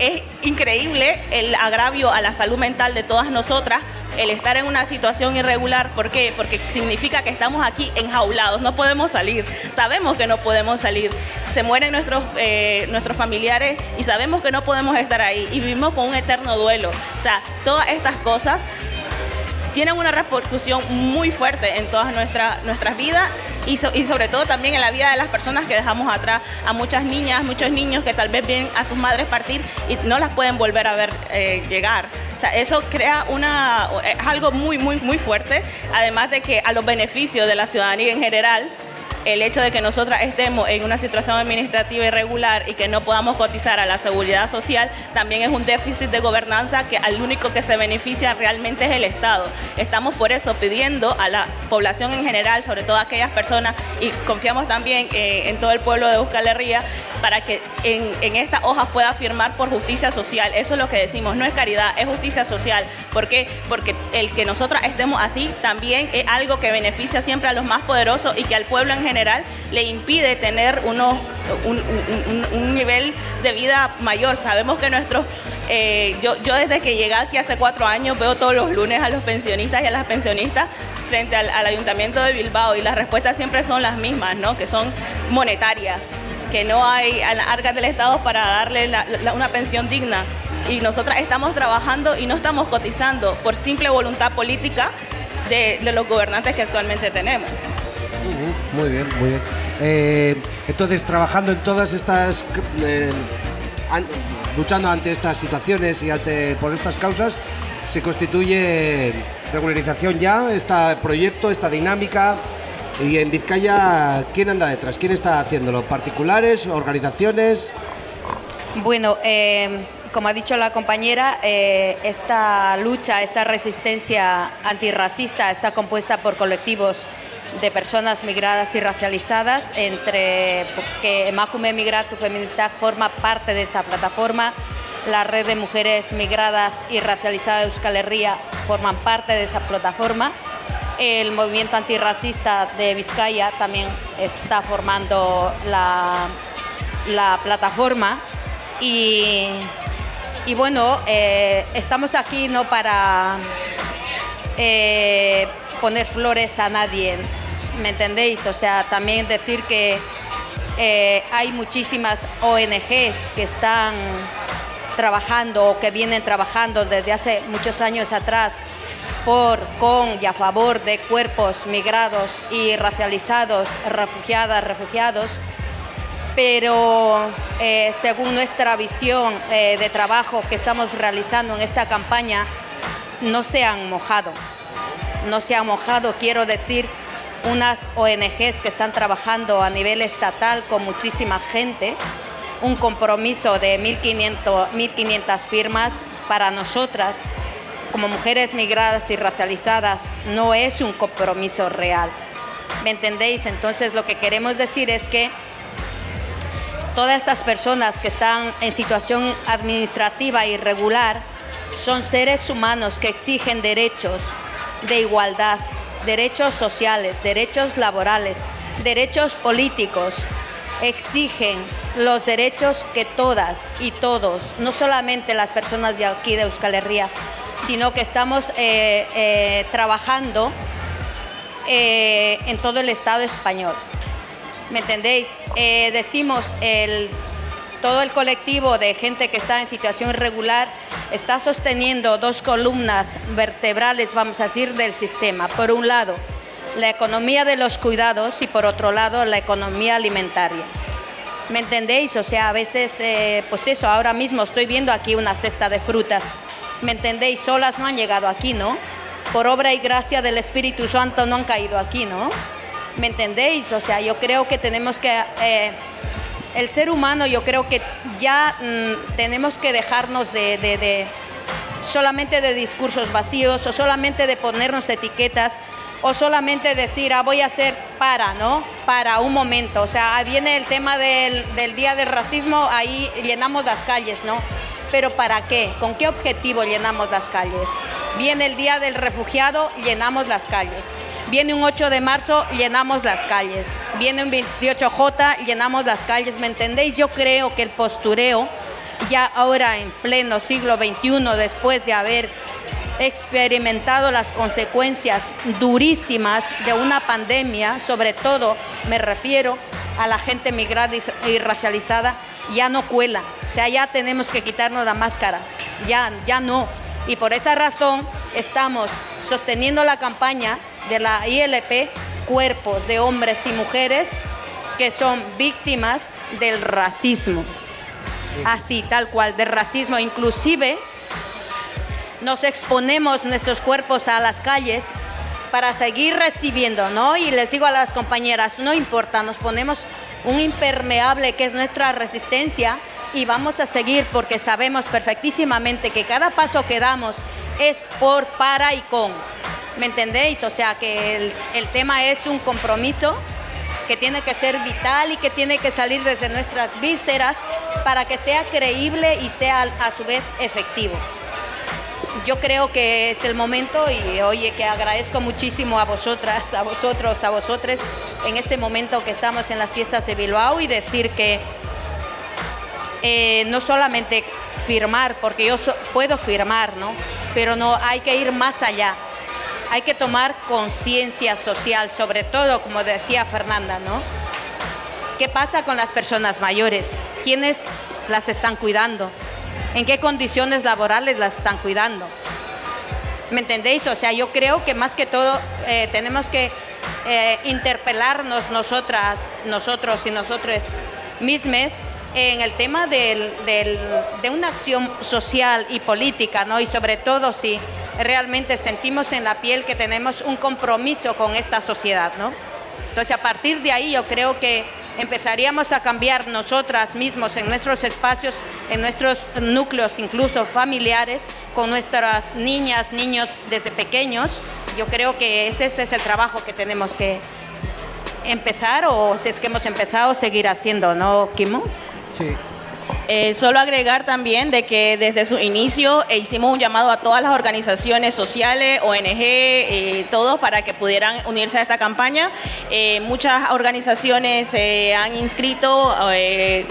es increíble el agravio a la salud mental de todas nosotras el estar en una situación irregular. ¿Por qué? Porque significa que estamos aquí enjaulados, no podemos salir. Sabemos que no podemos salir. Se mueren nuestros, eh, nuestros familiares y sabemos que no podemos estar ahí. Y vivimos con un eterno duelo. O sea, todas estas cosas tienen una repercusión muy fuerte en todas nuestras nuestras vidas y sobre todo también en la vida de las personas que dejamos atrás, a muchas niñas, muchos niños que tal vez ven a sus madres partir y no las pueden volver a ver eh, llegar. O sea, eso crea una, es algo muy, muy, muy fuerte, además de que a los beneficios de la ciudadanía en general, el hecho de que nosotras estemos en una situación administrativa irregular y que no podamos cotizar a la seguridad social también es un déficit de gobernanza que al único que se beneficia realmente es el Estado. Estamos por eso pidiendo a la población en general, sobre todo a aquellas personas, y confiamos también eh, en todo el pueblo de Euskal Herria, para que en, en estas hojas pueda firmar por justicia social. Eso es lo que decimos, no es caridad, es justicia social. ¿Por qué? Porque el que nosotras estemos así también es algo que beneficia siempre a los más poderosos y que al pueblo en general le impide tener unos, un, nivel de vida mayor. Sabemos que nuestros... eh, yo, yo desde que llegué aquí hace cuatro años veo todos los lunes a los pensionistas y a las pensionistas frente al, ayuntamiento de Bilbao y las respuestas siempre son las mismas, ¿no? Que son monetarias que no hay arcas del Estado para darle una pensión digna. Y nosotras estamos trabajando y no estamos cotizando por simple voluntad política de los gobernantes que actualmente tenemos. Muy bien, muy bien. Eh, entonces, trabajando en todas estas. eh, an- luchando ante estas situaciones y ante por estas causas, se constituye regularización ya, este proyecto, esta dinámica. Y en Vizcaya, ¿quién anda detrás? ¿Quién está haciéndolo? ¿Particulares? ¿Organizaciones? Bueno, eh, como ha dicho la compañera, eh, esta lucha, esta resistencia antirracista está compuesta por colectivos de personas migradas y racializadas, entre que Emakume Migratu Feminista forma parte de esa plataforma, la red de mujeres migradas y racializadas de Euskal Herria forman parte de esa plataforma. El movimiento antirracista de Vizcaya también está formando la, la plataforma. Y Y bueno, eh, estamos aquí no para eh, poner flores a nadie, ¿me entendéis? O sea, también decir que eh, hay muchísimas ONGs que están trabajando o que vienen trabajando desde hace muchos años atrás por, con y a favor de cuerpos migrados y racializados, refugiadas, refugiados, pero eh, según nuestra visión eh, de trabajo que estamos realizando en esta campaña, no se han mojado. No se han mojado, quiero decir, unas ONGs que están trabajando a nivel estatal con muchísima gente, un compromiso de 1.500 1.500 firmas para nosotras, como mujeres migradas y racializadas, no es un compromiso real. ¿Me entendéis? Entonces lo que queremos decir es que todas estas personas que están en situación administrativa irregular son seres humanos que exigen derechos de igualdad, derechos sociales, derechos laborales, derechos políticos. Exigen los derechos que todas y todos, no solamente las personas de aquí de Euskal Herria, sino que estamos eh, eh, trabajando eh, en todo el Estado español. ¿Me entendéis? Decimos, el, todo el colectivo de gente que está en situación irregular está sosteniendo dos columnas vertebrales, vamos a decir, del sistema. Por un lado, la economía de los cuidados y por otro lado, la economía alimentaria. ¿Me entendéis? O sea, a veces, eh, pues eso, ahora mismo estoy viendo aquí una cesta de frutas. ¿Me entendéis? Solas no han llegado aquí, ¿no? Por obra y gracia del Espíritu Santo no han caído aquí, ¿no? ¿Me entendéis? O sea, yo creo que tenemos que... eh, el ser humano yo creo que ya mm, tenemos que dejarnos de, solamente de discursos vacíos o solamente de ponernos etiquetas o solamente decir, ah, voy a hacer para, ¿no? Para un momento. O sea, viene el tema del, del Día del Racismo, ahí llenamos las calles, ¿no? Pero ¿para qué? ¿Con qué objetivo llenamos las calles? Viene el Día del Refugiado, llenamos las calles. Viene un 8 de marzo, llenamos las calles. Viene un 28J, llenamos las calles. ¿Me entendéis? Yo creo que el postureo, ya ahora en pleno siglo XXI, después de haber experimentado las consecuencias durísimas de una pandemia, sobre todo me refiero a la gente migrada y racializada, ya no cuela. O sea, ya tenemos que quitarnos la máscara. Ya, ya no. Y por esa razón estamos sosteniendo la campaña de la ILP, cuerpos de hombres y mujeres que son víctimas del racismo. Así, tal cual, del racismo. Inclusive nos exponemos nuestros cuerpos a las calles para seguir recibiendo, ¿no? Y les digo a las compañeras, no importa, nos ponemos un impermeable que es nuestra resistencia y vamos a seguir porque sabemos perfectísimamente que cada paso que damos es por, para y con. ¿Me entendéis? O sea que el, el tema es un compromiso que tiene que ser vital y que tiene que salir desde nuestras vísceras para que sea creíble y sea a su vez efectivo yo creo que es el momento y oye que agradezco muchísimo a vosotras, a vosotros, a vosotres en este momento que estamos en las fiestas de Bilbao y decir que eh, no solamente firmar, porque yo puedo firmar, ¿no? Pero no hay que ir más allá. Hay que tomar conciencia social, sobre todo, como decía Fernanda, ¿no? ¿Qué pasa con las personas mayores? ¿Quiénes las están cuidando? ¿En qué condiciones laborales las están cuidando? ¿Me entendéis? O sea, yo creo que más que todo eh, tenemos que eh, interpelarnos nosotras, nosotros y nosotros mismos en el tema del- del- de una acción social y política, ¿no? Y sobre todo si realmente sentimos en la piel que tenemos un compromiso con esta sociedad, ¿no? Entonces, a partir de ahí yo creo que empezaríamos a cambiar nosotras mismos en nuestros espacios, en nuestros núcleos, incluso familiares, con nuestras niñas, niños desde pequeños. Yo creo que ese, este es el trabajo que tenemos que empezar o si es que hemos empezado, seguir haciendo, ¿no, Kimo? Sí. Eh, solo agregar también de que desde su inicio eh, hicimos un llamado a todas las organizaciones sociales, ONG, eh, todos para que pudieran unirse a esta campaña. Muchas organizaciones se han inscrito,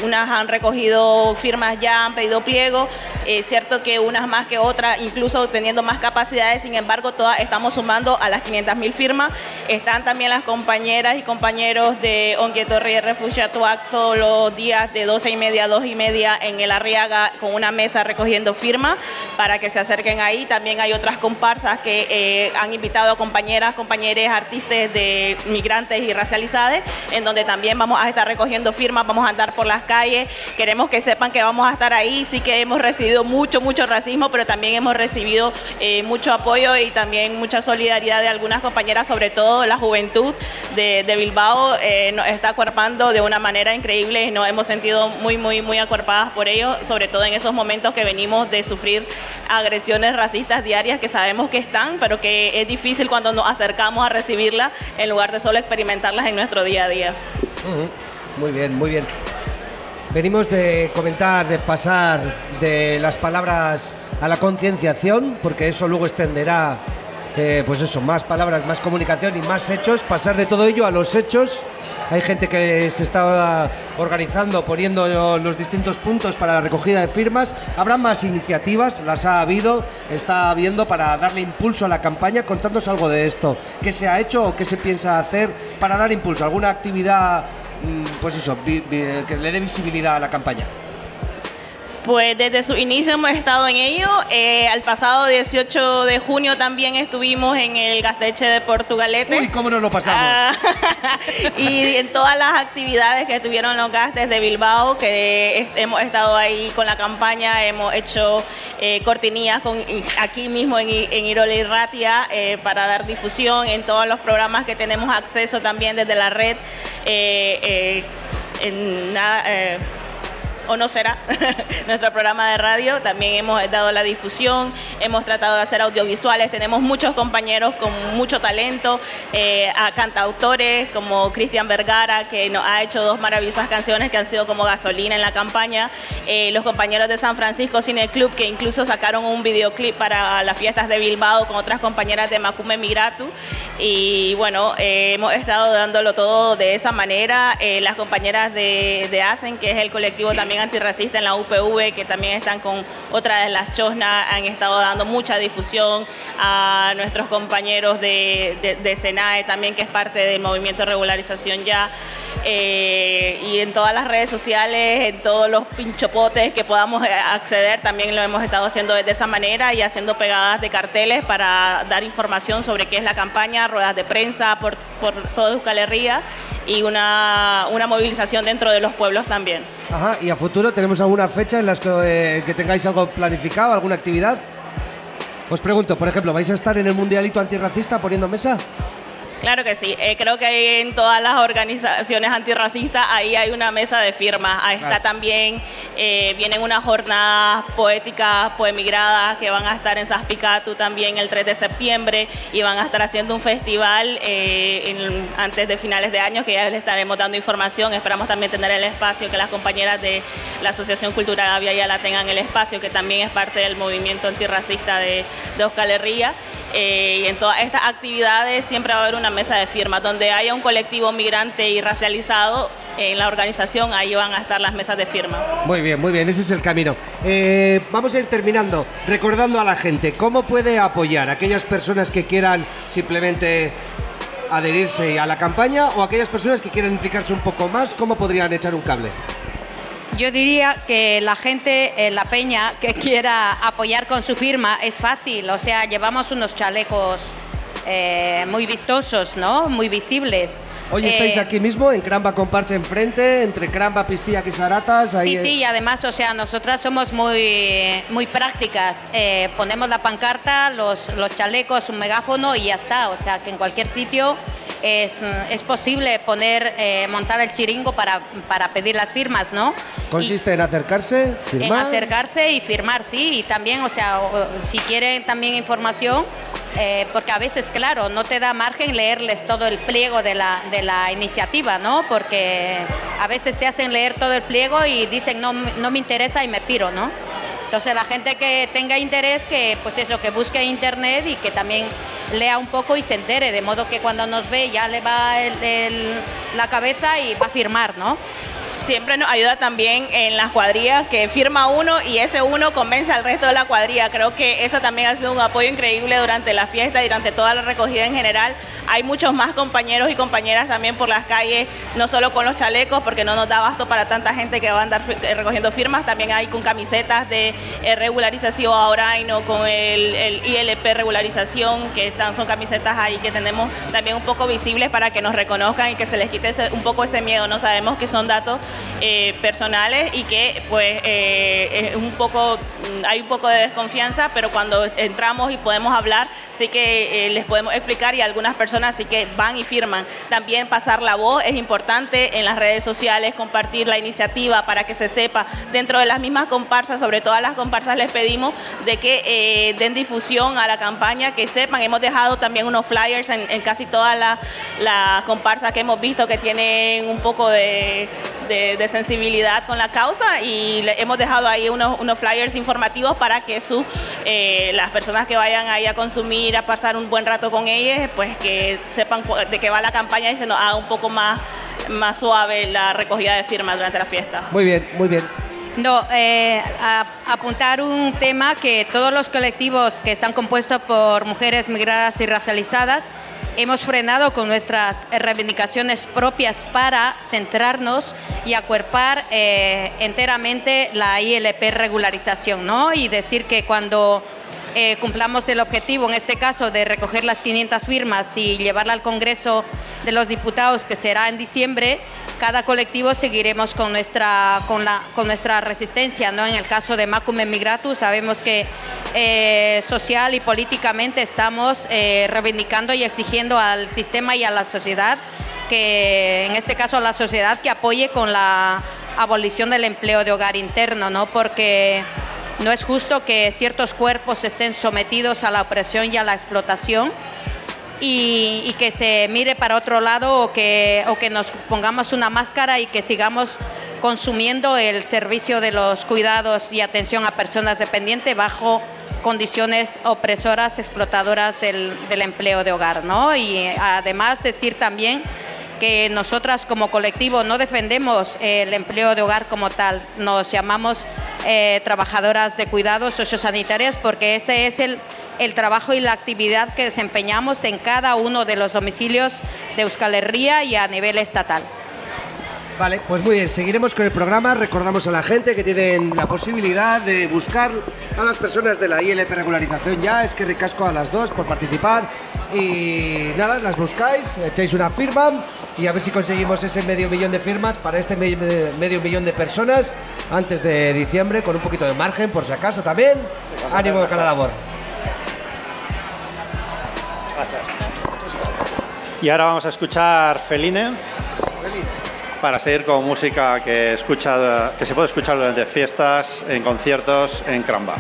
unas han recogido firmas ya, han pedido pliego. Es cierto que unas más que otras, incluso teniendo más capacidades, sin embargo, todas estamos sumando a las 500 mil firmas. Están también las compañeras y compañeros de Onguietorri y Refugiatuac todos los días de 12 y media a 2 y media en el Arriaga con una mesa recogiendo firmas para que se acerquen ahí. También hay otras comparsas que eh, han invitado a compañeras, compañeros, artistas de migrantes y racializadas, en donde también vamos a estar recogiendo firmas, vamos a andar por las calles. Queremos que sepan que vamos a estar ahí. Sí que hemos recibido mucho, mucho racismo, pero también hemos recibido eh, mucho apoyo y también mucha solidaridad de algunas compañeras, sobre todo la juventud de, Bilbao, eh, nos está acuerpando de una manera increíble y nos hemos sentido muy, muy, muy por ello, sobre todo en esos momentos que venimos de sufrir agresiones racistas diarias que sabemos que están, pero que es difícil cuando nos acercamos a recibirlas en lugar de solo experimentarlas en nuestro día a día. Muy bien, muy bien. Venimos de comentar, de pasar de las palabras a la concienciación, porque eso luego extenderá, eh, pues eso, más palabras, más comunicación y más hechos. Pasar de todo ello a los hechos. Hay gente que se está organizando, poniendo los distintos puntos para la recogida de firmas. Habrá más iniciativas, las ha habido, está habiendo para darle impulso a la campaña. Contándonos algo de esto. ¿Qué se ha hecho o qué se piensa hacer para dar impulso? ¿Alguna actividad, mm, pues eso, que le dé visibilidad a la campaña? Pues desde su inicio hemos estado en ello. Eh, al pasado 18 de junio también estuvimos en el Gasteche de Portugalete. Uy, cómo nos lo pasamos. Ah, y en todas las actividades que tuvieron los gastes de Bilbao, que hemos estado ahí con la campaña, hemos hecho eh, cortinillas con, aquí mismo en, en Irola y Ratia eh, para dar difusión en todos los programas que tenemos acceso también desde la red. en nada, eh, o no será nuestro programa de radio. También hemos dado la difusión, hemos tratado de hacer audiovisuales. Tenemos muchos compañeros con mucho talento, eh, a cantautores como Cristian Vergara, que nos ha hecho dos maravillosas canciones que han sido como gasolina en la campaña. Eh, los compañeros de San Francisco Cine Club, que incluso sacaron un videoclip para las fiestas de Bilbao con otras compañeras de Macume Migratu. Y bueno, eh, hemos estado dándolo todo de esa manera. Eh, las compañeras de, de ASEN, que es el colectivo también antirracista en la UPV, que también están con otra de las chosnas, han estado dando mucha difusión a nuestros compañeros de, de, de SENAE también, que es parte del movimiento de regularización ya. Eh, y en todas las redes sociales, en todos los pinchopotes que podamos eh, acceder, también lo hemos estado haciendo de esa manera y haciendo pegadas de carteles para dar información sobre qué es la campaña, ruedas de prensa por, por toda Euskal Herria y una, una movilización dentro de los pueblos también. Ajá, ¿y a futuro tenemos alguna fecha en las que, eh, tengáis algo planificado, alguna actividad? Os pregunto, por ejemplo, ¿vais a estar en el Mundialito Antirracista poniendo mesa? Claro que sí. Eh, creo que en todas las organizaciones antirracistas ahí hay una mesa de firmas. Ahí está Claro. también, eh, vienen unas jornadas poéticas, poemigradas que van a estar en Saspicatu también el 3 de septiembre y van a estar haciendo un festival eh, en- antes de finales de año que ya les estaremos dando información. Esperamos también tener el espacio, que las compañeras de la Asociación Cultural Avia ya la tengan el espacio, que también es parte del movimiento antirracista de, de Euskal Herria. Eh, y en todas estas actividades siempre va a haber una mesa de firmas. Donde haya un colectivo migrante y racializado en la organización, ahí van a estar las mesas de firma. Muy bien, muy bien, ese es el camino. Eh, vamos a ir terminando, recordando a la gente cómo puede apoyar a aquellas personas que quieran simplemente adherirse a la campaña o aquellas personas que quieran implicarse un poco más, cómo podrían echar un cable. Yo diría que la gente, eh, la peña que quiera apoyar con su firma es fácil, o sea, llevamos unos chalecos eh, muy vistosos, ¿no? Muy visibles. Hoy Eh, estáis aquí mismo, en Cramba con Parche enfrente, entre Cramba, Pistilla y Saratas. ahí Sí, sí, y además, o sea, nosotras somos muy, muy prácticas. Eh, ponemos la pancarta, los, los chalecos, un megáfono y ya está. O sea, que en cualquier sitio es, es posible poner, eh, montar el chiringo para, para pedir las firmas, ¿no? Consiste en acercarse, En firmar. acercarse y firmar, sí, y también, o sea, o- si quieren también información, eh, porque a veces, claro, no te da margen leerles todo el pliego de la, de la iniciativa, ¿no? Porque a veces te hacen leer todo el pliego y dicen no, no me interesa y me piro, ¿no? Entonces la gente que tenga interés, que pues eso, que busque internet y que también lea un poco y se entere, de modo que cuando nos ve ya le va la cabeza y va a firmar, ¿no? Siempre nos ayuda también en las cuadrillas, que firma uno y ese uno convence al resto de la cuadrilla. Creo que eso también ha sido un apoyo increíble durante la fiesta y durante toda la recogida en general. Hay muchos más compañeros y compañeras también por las calles, no solo con los chalecos, porque no nos da abasto para tanta gente que va a andar eh, recogiendo firmas, también hay con camisetas de eh, regularización ahora y no con el, el ILP regularización, que están, son camisetas ahí que tenemos también un poco visibles para que nos reconozcan y que se les quite ese- un poco ese miedo. No sabemos que son datos eh, personales y que pues eh, es un poco, mm, hay un poco de desconfianza, pero cuando entramos y podemos hablar, sí que eh, les podemos explicar y algunas personas sí que van y firman. También pasar la voz es importante en las redes sociales, compartir la iniciativa para que se sepa. Dentro de las mismas comparsas, sobre todo a las comparsas les pedimos de que den difusión a la campaña, que sepan, hemos dejado también unos flyers en, casi todas las las comparsas que hemos visto que tienen un poco de- de sensibilidad con la causa y le- hemos dejado ahí unos, unos flyers informativos para que sus, eh, las personas que vayan ahí a consumir, a pasar un buen rato con ellos, pues que sepan de qué va la campaña y se nos haga un poco más, más suave la recogida de firmas durante la fiesta. Muy bien, muy bien. No, eh, a- apuntar un tema que todos los colectivos que están compuestos por mujeres migradas y racializadas hemos frenado con nuestras reivindicaciones propias para centrarnos y acuerpar eh, enteramente la ILP regularización, ¿no? Y decir que cuando eh, cumplamos el objetivo, en este caso, de recoger las 500 firmas y llevarla al Congreso de los Diputados, que será en diciembre, cada colectivo seguiremos con nuestra, con la, con nuestra resistencia. ¿no? En el caso de Macum Migratu, sabemos que eh, social y políticamente estamos eh, reivindicando y exigiendo al sistema y a la sociedad que, en este caso, a la sociedad que apoye con la abolición del empleo de hogar interno, ¿no? porque no es justo que ciertos cuerpos estén sometidos a la opresión y a la explotación y, que se mire para otro lado o que, o que nos pongamos una máscara y que sigamos consumiendo el servicio de los cuidados y atención a personas dependientes bajo condiciones opresoras, explotadoras del, empleo de hogar. ¿no? Y además decir también que nosotras como colectivo no defendemos el empleo de hogar como tal, nos llamamos eh, trabajadoras de cuidados sociosanitarias porque ese es el, el trabajo y la actividad que desempeñamos en cada uno de los domicilios de Euskal Herria y a nivel estatal. Vale, pues muy bien, seguiremos con el programa. Recordamos a la gente que tienen la posibilidad de buscar a las personas de la ILP regularización ya. Es que ricasco a las dos por participar. Y nada, las buscáis, echáis una firma y a ver si conseguimos ese medio millón de firmas para este me- me- medio millón de personas antes de diciembre, con un poquito de margen por si acaso también. Ánimo de cada labor. Y ahora vamos a escuchar Feline para seguir con música que, escucha, que se puede escuchar durante fiestas, en conciertos, en Cramba.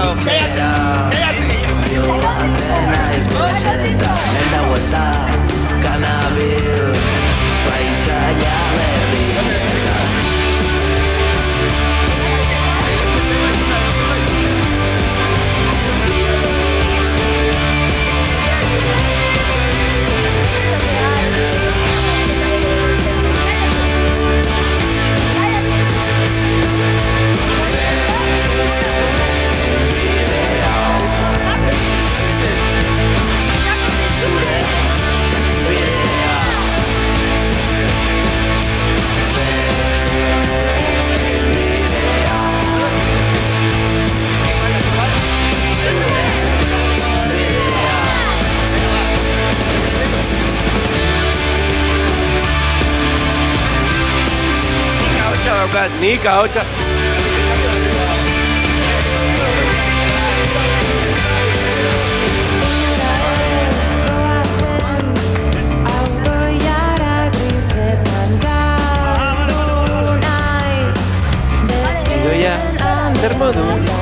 pasado. Cállate. Cállate. Cállate. Cállate. Cállate. Cállate. Cállate. Cállate. Cállate. Daukat, nik ahotsa... Idoia, zer modu?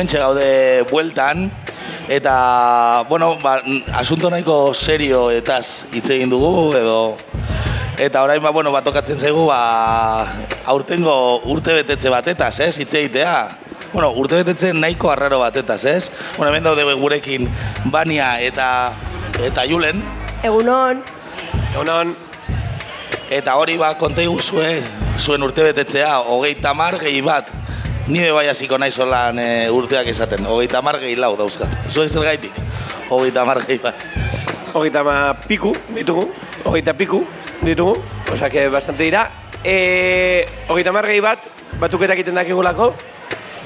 Ba, hemen gaude bueltan, eta, bueno, ba, asunto nahiko serio etaz hitz egin dugu, edo, eta orain, ba, bueno, ba, tokatzen zaigu, ba, aurtengo urte betetze batetaz, ez, hitz egitea. Bueno, urte betetzen nahiko arraro batetaz, ez? Bueno, hemen daude gurekin Bania eta eta Julen. Egunon. Egunon. Eta hori ba, konta zuen, zuen urte betetzea, hogeita mar gehi bat. Ni bai hasiko naiz holan e, urteak esaten, hogeita mar gehi lau dauzkat. Zuek zer gaitik, hogeita mar gehi bat. Hogeita ma piku ditugu, hogeita piku ditugu, que bastante dira. E, hogeita mar gehi bat, batuketak egiten dakigulako,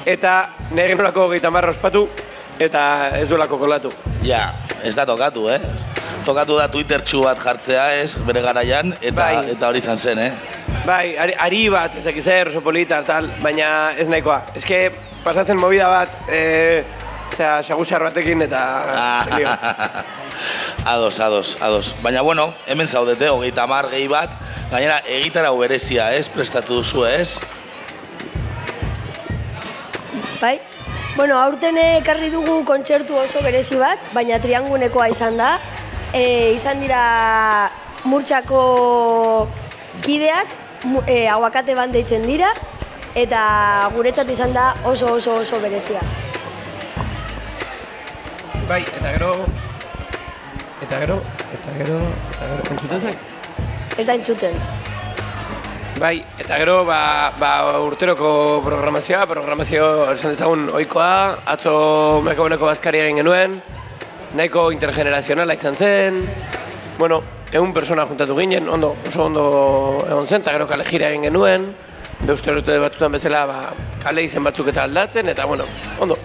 eta nahi genolako hogeita marra ospatu, eta ez duelako kolatu. Ja, ez da tokatu, eh? Tokatu da Twitter txu bat jartzea, ez, bere garaian, eta, eta hori izan zen, eh? Bai, ari, ari bat, ez dakiz zer, oso polita, tal, baina ez nahikoa. Ez que pasatzen movida bat, e, osea, xagusar batekin eta... selio. ados, ados, ados. Baina, bueno, hemen zaudete, hogeita mar gehi bat, gainera egitara berezia, ez, prestatu duzu, ez? Bai? Bueno, aurten ekarri dugu kontzertu oso berezi bat, baina triangunekoa izan da. E, izan dira murtsako kideak, e, aguakate ban deitzen dira, eta guretzat izan da oso oso oso berezia. Bai, eta gero... Eta gero, eta gero, eta gero, entzuten zait? Ez da entzuten. Bai, eta gero, ba, ba urteroko programazioa, programazio esan dezagun oikoa, atzo mekaboneko bazkaria egin genuen, nahiko intergenerazionala izan zen, bueno, egun persona juntatu ginen, ondo, oso ondo egon zen, eta gero kale jira egin genuen, beuste urte batzutan bezala, ba, kale izen batzuk eta aldatzen, eta bueno, ondo.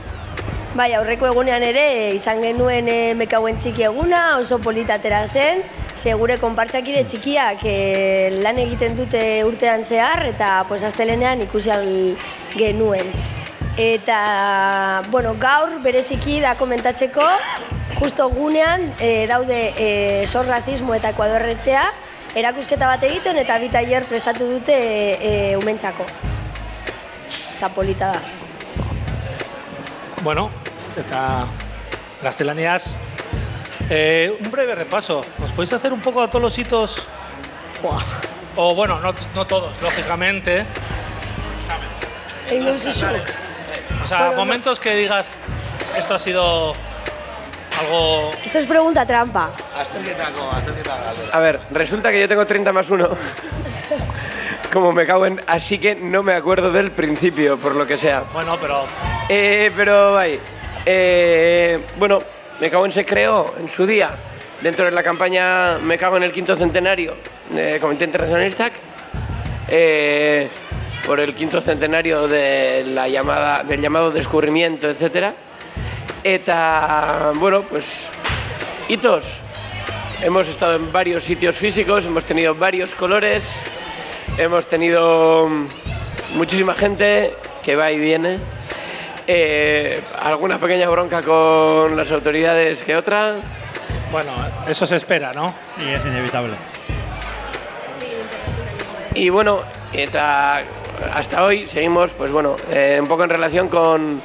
Bai, aurreko egunean ere izan genuen e, mekauen txiki eguna, oso politatera zen, ze gure konpartsakide txikiak e, lan egiten dute urtean zehar, eta pues, astelenean ikusi ahal genuen. Eta, bueno, gaur bereziki da komentatzeko, justo gunean e, daude e, sor razismo eta ekuadorretxea, erakusketa bat egiten eta bi tailer prestatu dute e, e, umentzako. Eta polita da. Bueno, eta gaztelaniaz. Eh, un breve repaso. ¿Nos podéis hacer un poco a todos los hitos? O bueno, no, no todos, lógicamente. Zuk. O sea, momentos que digas, esto ha sido algo... Esto es pregunta trampa. Azterketako, azterketako galdera. A ver, resulta que yo tengo 30 más 1. Como me cago en... Así que no me acuerdo del principio, por lo que sea. Bueno, pero... Eh, pero, bai. Eh, bueno, me cago en se creó en su día dentro de la campaña Me cago en el quinto centenario de Comité Internacionalista, eh, por el quinto centenario de la llamada, del llamado descubrimiento, etcétera. Eta, bueno, pues, hitos. Hemos estado en varios sitios físicos, hemos tenido varios colores, hemos tenido muchísima gente que va y viene. Eh, alguna pequeña bronca con las autoridades que otra. Bueno, eso se espera, ¿no? Sí, es inevitable. Y bueno, eta hasta hoy seguimos, pues bueno, eh, un poco en relación con,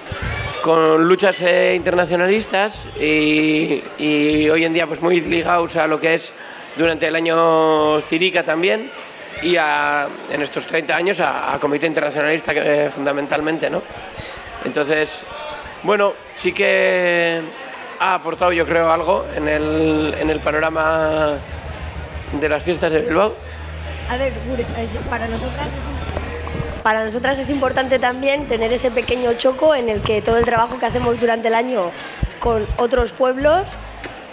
con luchas eh, internacionalistas y, y hoy en día pues muy ligados a lo que es durante el año Cirica también y a- en estos 30 años a, a Comité Internacionalista eh, fundamentalmente, ¿no? Entonces, bueno, sí que ha aportado yo creo algo en el, en el panorama de las fiestas de Bilbao. A ver, es- para nosotras es, para nosotras es importante también tener ese pequeño choco en el que todo el trabajo que hacemos durante el año con otros pueblos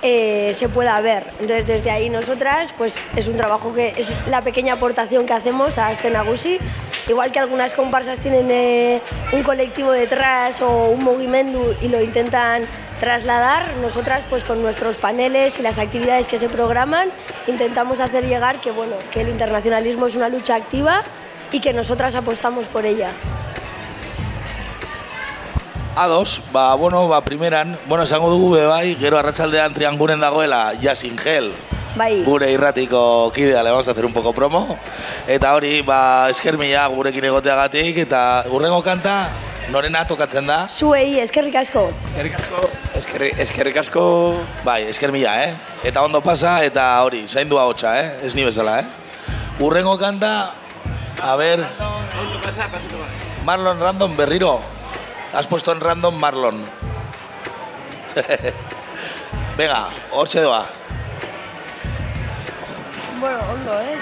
eh, se pueda ver. Entonces, desde ahí nosotras, pues es un trabajo que es la pequeña aportación que hacemos a este Nagusi. Igual que algunas comparsas tienen eh, un colectivo detrás o un movimiento y lo intentan trasladar, nosotras pues con nuestros paneles y las actividades que se programan intentamos hacer llegar que bueno, que el internacionalismo es una lucha activa y que nosotras apostamos por ella. Ados, ba, bueno, ba, primeran, bueno, esango dugu be bai, gero arratsaldean trianguren dagoela Jasingel. Bai. Gure irratiko kidea, le vamos a hacer un poco promo. Eta hori, ba, eskermila gurekin egoteagatik, eta urrengo kanta, norena tokatzen da? Zuei, eskerrik asko. Eskerrik asko. Eskerri, eskerrik asko. Bai, eskermila, eh? Eta ondo pasa, eta hori, zaindu ahotsa, eh? Ez ni bezala, eh? Urrengo kanta, a ver, Marlon Random berriro. Has puesto en random Marlon. Venga, doa. Bueno, ondo, eh?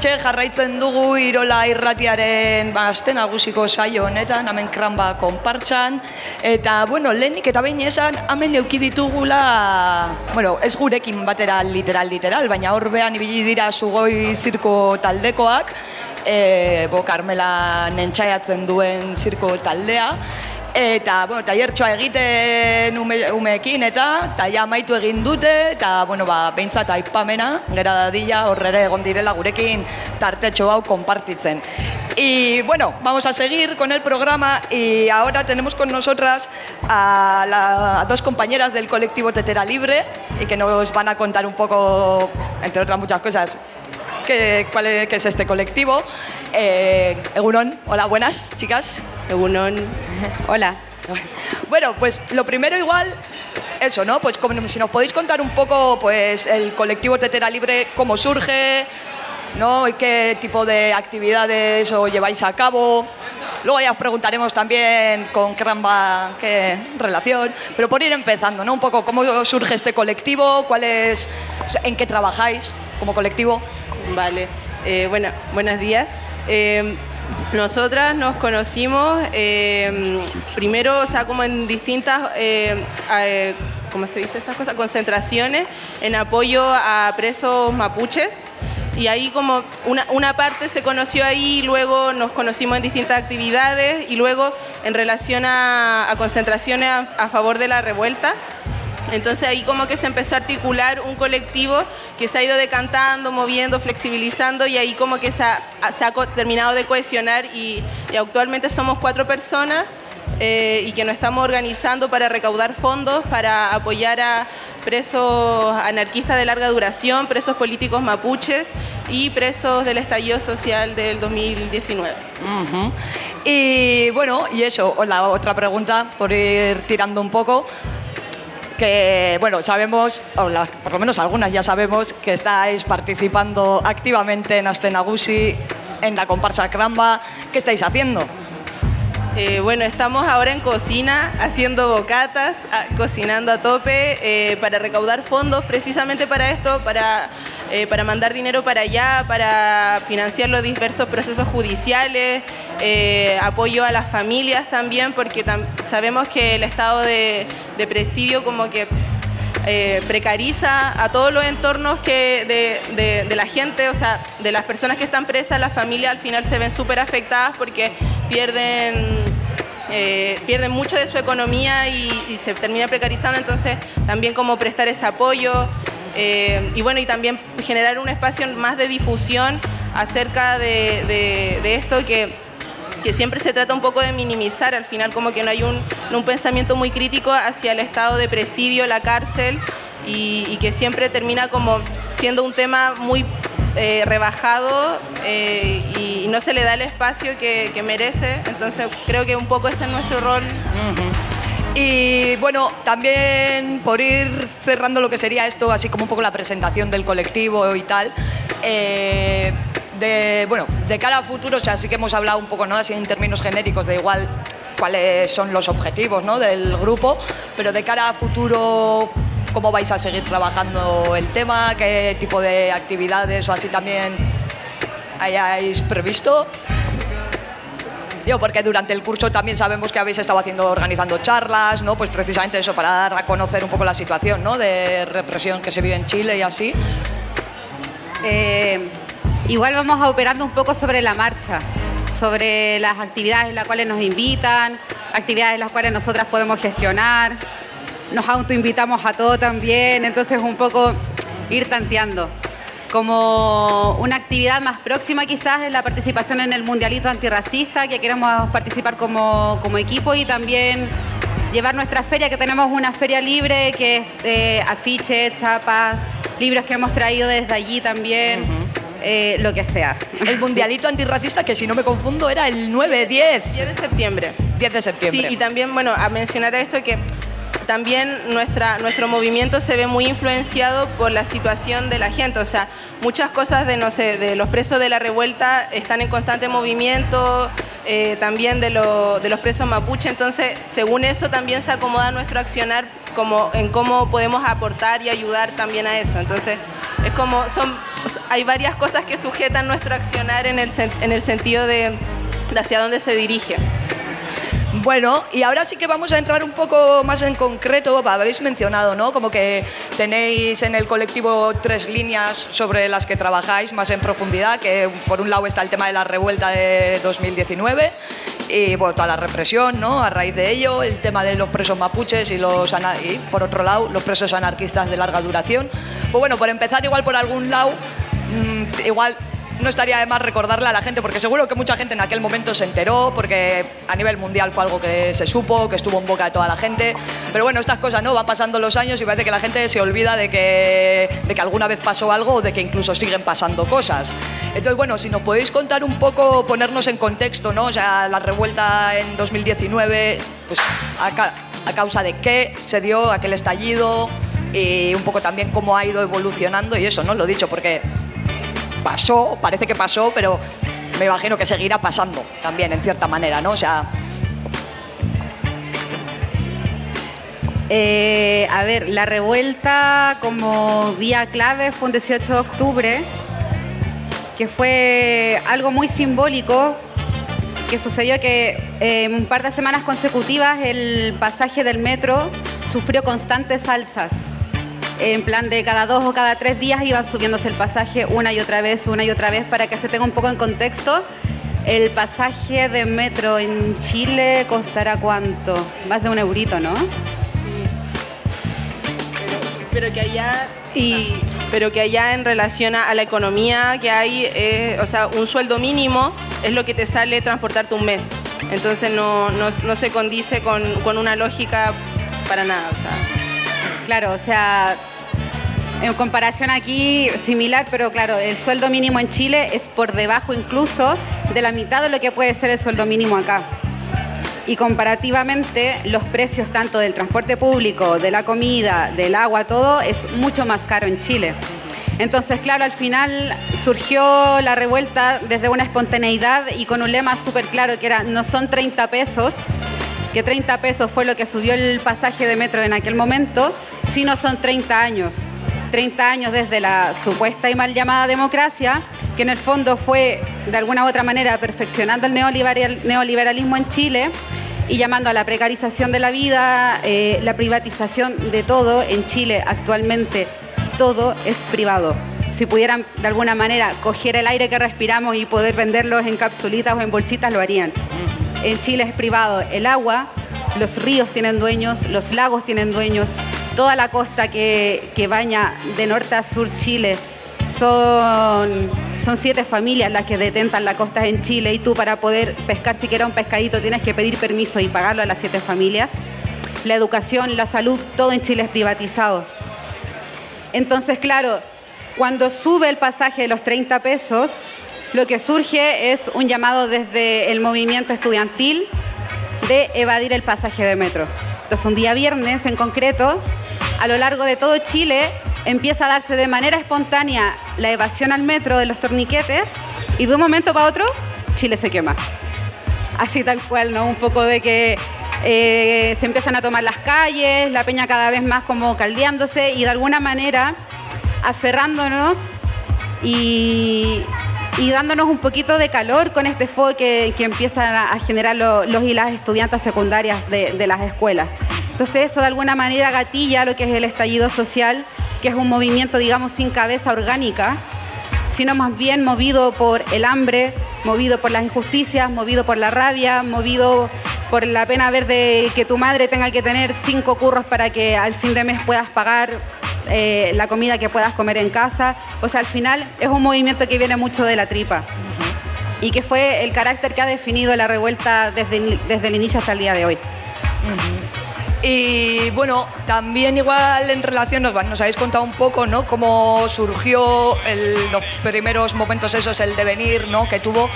Ba, hemen jarraitzen dugu Irola irratiaren ba, aste nagusiko saio honetan, hemen kranba konpartxan. Eta, bueno, lehenik eta behin esan, hemen euki ditugula, bueno, ez gurekin batera literal, literal, baina horbean ibili dira sugoi zirko taldekoak, e, bo, Carmela nentxaiatzen duen zirko taldea, Eta, bueno, taiertxoa egiten ume, umeekin eta taia amaitu egin dute eta, bueno, ba, behintzat aipamena, gera dadila, horrere egon direla gurekin tartetxo hau konpartitzen. Y bueno, vamos a seguir con el programa y ahora tenemos con nosotras a, la- a dos compañeras del colectivo Tetera Libre y que nos van a contar un poco, entre otras muchas cosas, qué, cuál es, qué es este colectivo. Eh, Egunon, hola, buenas, chicas. Egunon, hola. Bueno, pues lo primero igual, eso, ¿no? Pues como, si nos podéis contar un poco, pues el colectivo Tetera Libre, cómo surge, ¿no? Y qué tipo de actividades os lleváis a cabo. Luego ya os preguntaremos también con Cramba qué relación, pero por ir empezando, ¿no? Un poco cómo surge este colectivo, cuál es, o en qué trabajáis como colectivo. Vale, eh, bueno, buenos días. Eh, nosotras nos conocimos eh, primero, o sea, como en distintas, eh, eh, ¿cómo se dice estas cosas? Concentraciones en apoyo a presos mapuches. Y ahí como una, una parte se conoció ahí, luego nos conocimos en distintas actividades y luego en relación a, a concentraciones a- a favor de la revuelta. Entonces ahí como que se empezó a articular un colectivo que se ha ido decantando, moviendo, flexibilizando y ahí como que se ha, terminado de cohesionar y, actualmente somos cuatro personas eh, y que nos estamos organizando para recaudar fondos para apoyar a presos anarquistas de larga duración, presos políticos mapuches y presos del estallido social del 2019. Ujú. Y bueno, y eso, la otra pregunta, por ir tirando un poco, que bueno, sabemos, o por lo menos algunas ya sabemos, que estáis participando activamente en Astenagusi, en la comparsa Cramba. ¿Qué estáis haciendo? Eh, bueno, estamos ahora en cocina haciendo bocatas, cocinando a tope eh, para recaudar fondos precisamente para esto, para, eh, para mandar dinero para allá, para financiar los diversos procesos judiciales, eh, apoyo a las familias también, porque sabemos que el estado de, presidio como que eh, precariza a todos los entornos que de, la gente, o sea, de las personas que están presas, las familias al final se ven súper afectadas porque pierden, pierden mucho de su economía y se termina precarizando, entonces también como prestar ese apoyo eh, y bueno, y también generar un espacio más de difusión acerca de, esto que que siempre se trata un poco de minimizar, al final como que no hay un, pensamiento muy crítico hacia el estado de presidio, la cárcel, y, que siempre termina como siendo un tema muy eh, rebajado eh, y, no se le da el espacio que merece, entonces creo que un poco ese es nuestro rol. Y bueno, también por ir cerrando lo que sería esto, así como un poco la presentación del colectivo y tal, eh, de, bueno, de cara a futuro, o sea, sí que hemos hablado un poco, ¿no? Así en términos genéricos de igual cuáles son los objetivos ¿no? del grupo, pero de cara a futuro, ¿cómo vais a seguir trabajando el tema? ¿Qué tipo de actividades o así también hayáis previsto? Digo, porque durante el curso también sabemos que habéis estado haciendo, organizando charlas, ¿no? Pues precisamente eso, para dar a conocer un poco la situación, ¿no? De represión que se vive en Chile y así. Eh, igual vamos operando un poco sobre la marcha, sobre las actividades en las cuales nos invitan, actividades en las cuales nosotras podemos gestionar, nos autoinvitamos a todo también, entonces un poco ir tanteando. Como una actividad más próxima quizás es la participación en el Mundialito Antirracista, que queremos participar como, como equipo y también llevar nuestra feria, que tenemos una feria libre que es de afiches, chapas, libros que hemos traído desde allí también, eh, lo que sea. El Mundialito Antirracista, que si no me confundo era el 9, 10. 10 de septiembre. 10 de septiembre. Sí, y también, bueno, a mencionar esto que también nuestra, nuestro movimiento se ve muy influenciado por la situación de la gente. O sea, muchas cosas de, no sé, de los presos de la revuelta están en constante movimiento, eh, también de, lo- de los presos mapuche. Entonces, según eso también se acomoda nuestro accionar como, en cómo podemos aportar y ayudar también a eso. Entonces, es como, son hay varias cosas que sujetan nuestro accionar en el, en el sentido de, de hacia dónde se dirige. Bueno, y ahora sí que vamos a entrar un poco más en concreto, habéis mencionado, ¿no? Como que tenéis en el colectivo tres líneas sobre las que trabajáis más en profundidad, que por un lado está el tema de la revuelta de 2019 y bueno, toda la represión, ¿no? A raíz de ello, el tema de los presos mapuches y los y por otro lado los presos anarquistas de larga duración. Pues bueno, por empezar igual por algún lado, mm, igual no estaría de más recordarle a la gente, porque seguro que mucha gente en aquel momento se enteró, porque a nivel mundial fue algo que se supo, que estuvo en boca de toda la gente. Pero bueno, estas cosas no van pasando los años y parece que la gente se olvida de que, de que alguna vez pasó algo o de que incluso siguen pasando cosas. Entonces, bueno, si nos podéis contar un poco, ponernos en contexto, ¿no? O sea, la revuelta en 2019, pues a, ca- a causa de qué se dio aquel estallido y un poco también cómo ha ido evolucionando y eso, ¿no? Lo dicho, porque pasó, parece que pasó, pero me imagino que seguirá pasando también, en cierta manera, ¿no? O sea, Eh, a ver, la revuelta como día clave fue un 18 de octubre, que fue algo muy simbólico, que sucedió que eh, un par de semanas consecutivas el pasaje del metro sufrió constantes alzas. En plan de cada dos o cada tres días iba subiéndose el pasaje una y otra vez, una y otra vez, para que se tenga un poco en contexto. El pasaje de metro en Chile costará cuánto? Más de un eurito, ¿no? Pero que allá y pero que allá en relación a, a la economía que hay, eh, o sea, un sueldo mínimo es lo que te sale transportarte un mes. Entonces no, no, no se condice con, con una lógica para nada. O sea. Claro, o sea, en comparación aquí similar, pero claro, el sueldo mínimo en Chile es por debajo incluso de la mitad de lo que puede ser el sueldo mínimo acá. Y comparativamente los precios tanto del transporte público, de la comida, del agua, todo es mucho más caro en Chile. Entonces, claro, al final surgió la revuelta desde una espontaneidad y con un lema súper claro que era no son 30 pesos, que 30 pesos fue lo que subió el pasaje de metro en aquel momento, sino son 30 años. 30 años desde la supuesta y mal llamada democracia, que en el fondo fue de alguna u otra manera perfeccionando el neoliberal- neoliberalismo en Chile y llamando a la precarización de la vida, eh, la privatización de todo. En Chile actualmente todo es privado. Si pudieran de alguna manera coger el aire que respiramos y poder venderlos en capsulitas o en bolsitas, lo harían. En Chile es privado el agua, los ríos tienen dueños, los lagos tienen dueños, toda la costa que, que baña de norte a sur Chile son, son siete familias las que detentan la costa en Chile y tú para poder pescar siquiera un pescadito tienes que pedir permiso y pagarlo a las siete familias. La educación, la salud, todo en Chile es privatizado. Entonces, claro, cuando sube el pasaje de los 30 pesos, lo que surge es un llamado desde el movimiento estudiantil de evadir el pasaje de metro. Un día viernes en concreto, a lo largo de todo Chile, empieza a darse de manera espontánea la evasión al metro de los torniquetes y de un momento para otro, Chile se quema. Así tal cual, ¿no? Un poco de que eh, se empiezan a tomar las calles, la peña cada vez más como caldeándose y de alguna manera aferrándonos y, y dándonos un poquito de calor con este fuego que, que empiezan a, generar lo- los y las estudiantes secundarias de, de las escuelas. Entonces eso de alguna manera gatilla lo que es el estallido social, que es un movimiento, digamos, sin cabeza orgánica, sino más bien movido por el hambre, movido por las injusticias, movido por la rabia, movido por la pena ver de que tu madre tenga que tener cinco curros para que al fin de mes puedas pagar eh, la comida que puedas comer en casa. O sea, al final es un movimiento que viene mucho de la tripa y que fue el carácter que ha definido la revuelta desde, el- desde el inicio hasta el día de hoy. Y bueno, también igual en relación, nos, nos habéis contado un poco, ¿no? Cómo surgió el- los primeros momentos esos, el devenir, ¿no? Que tuvo.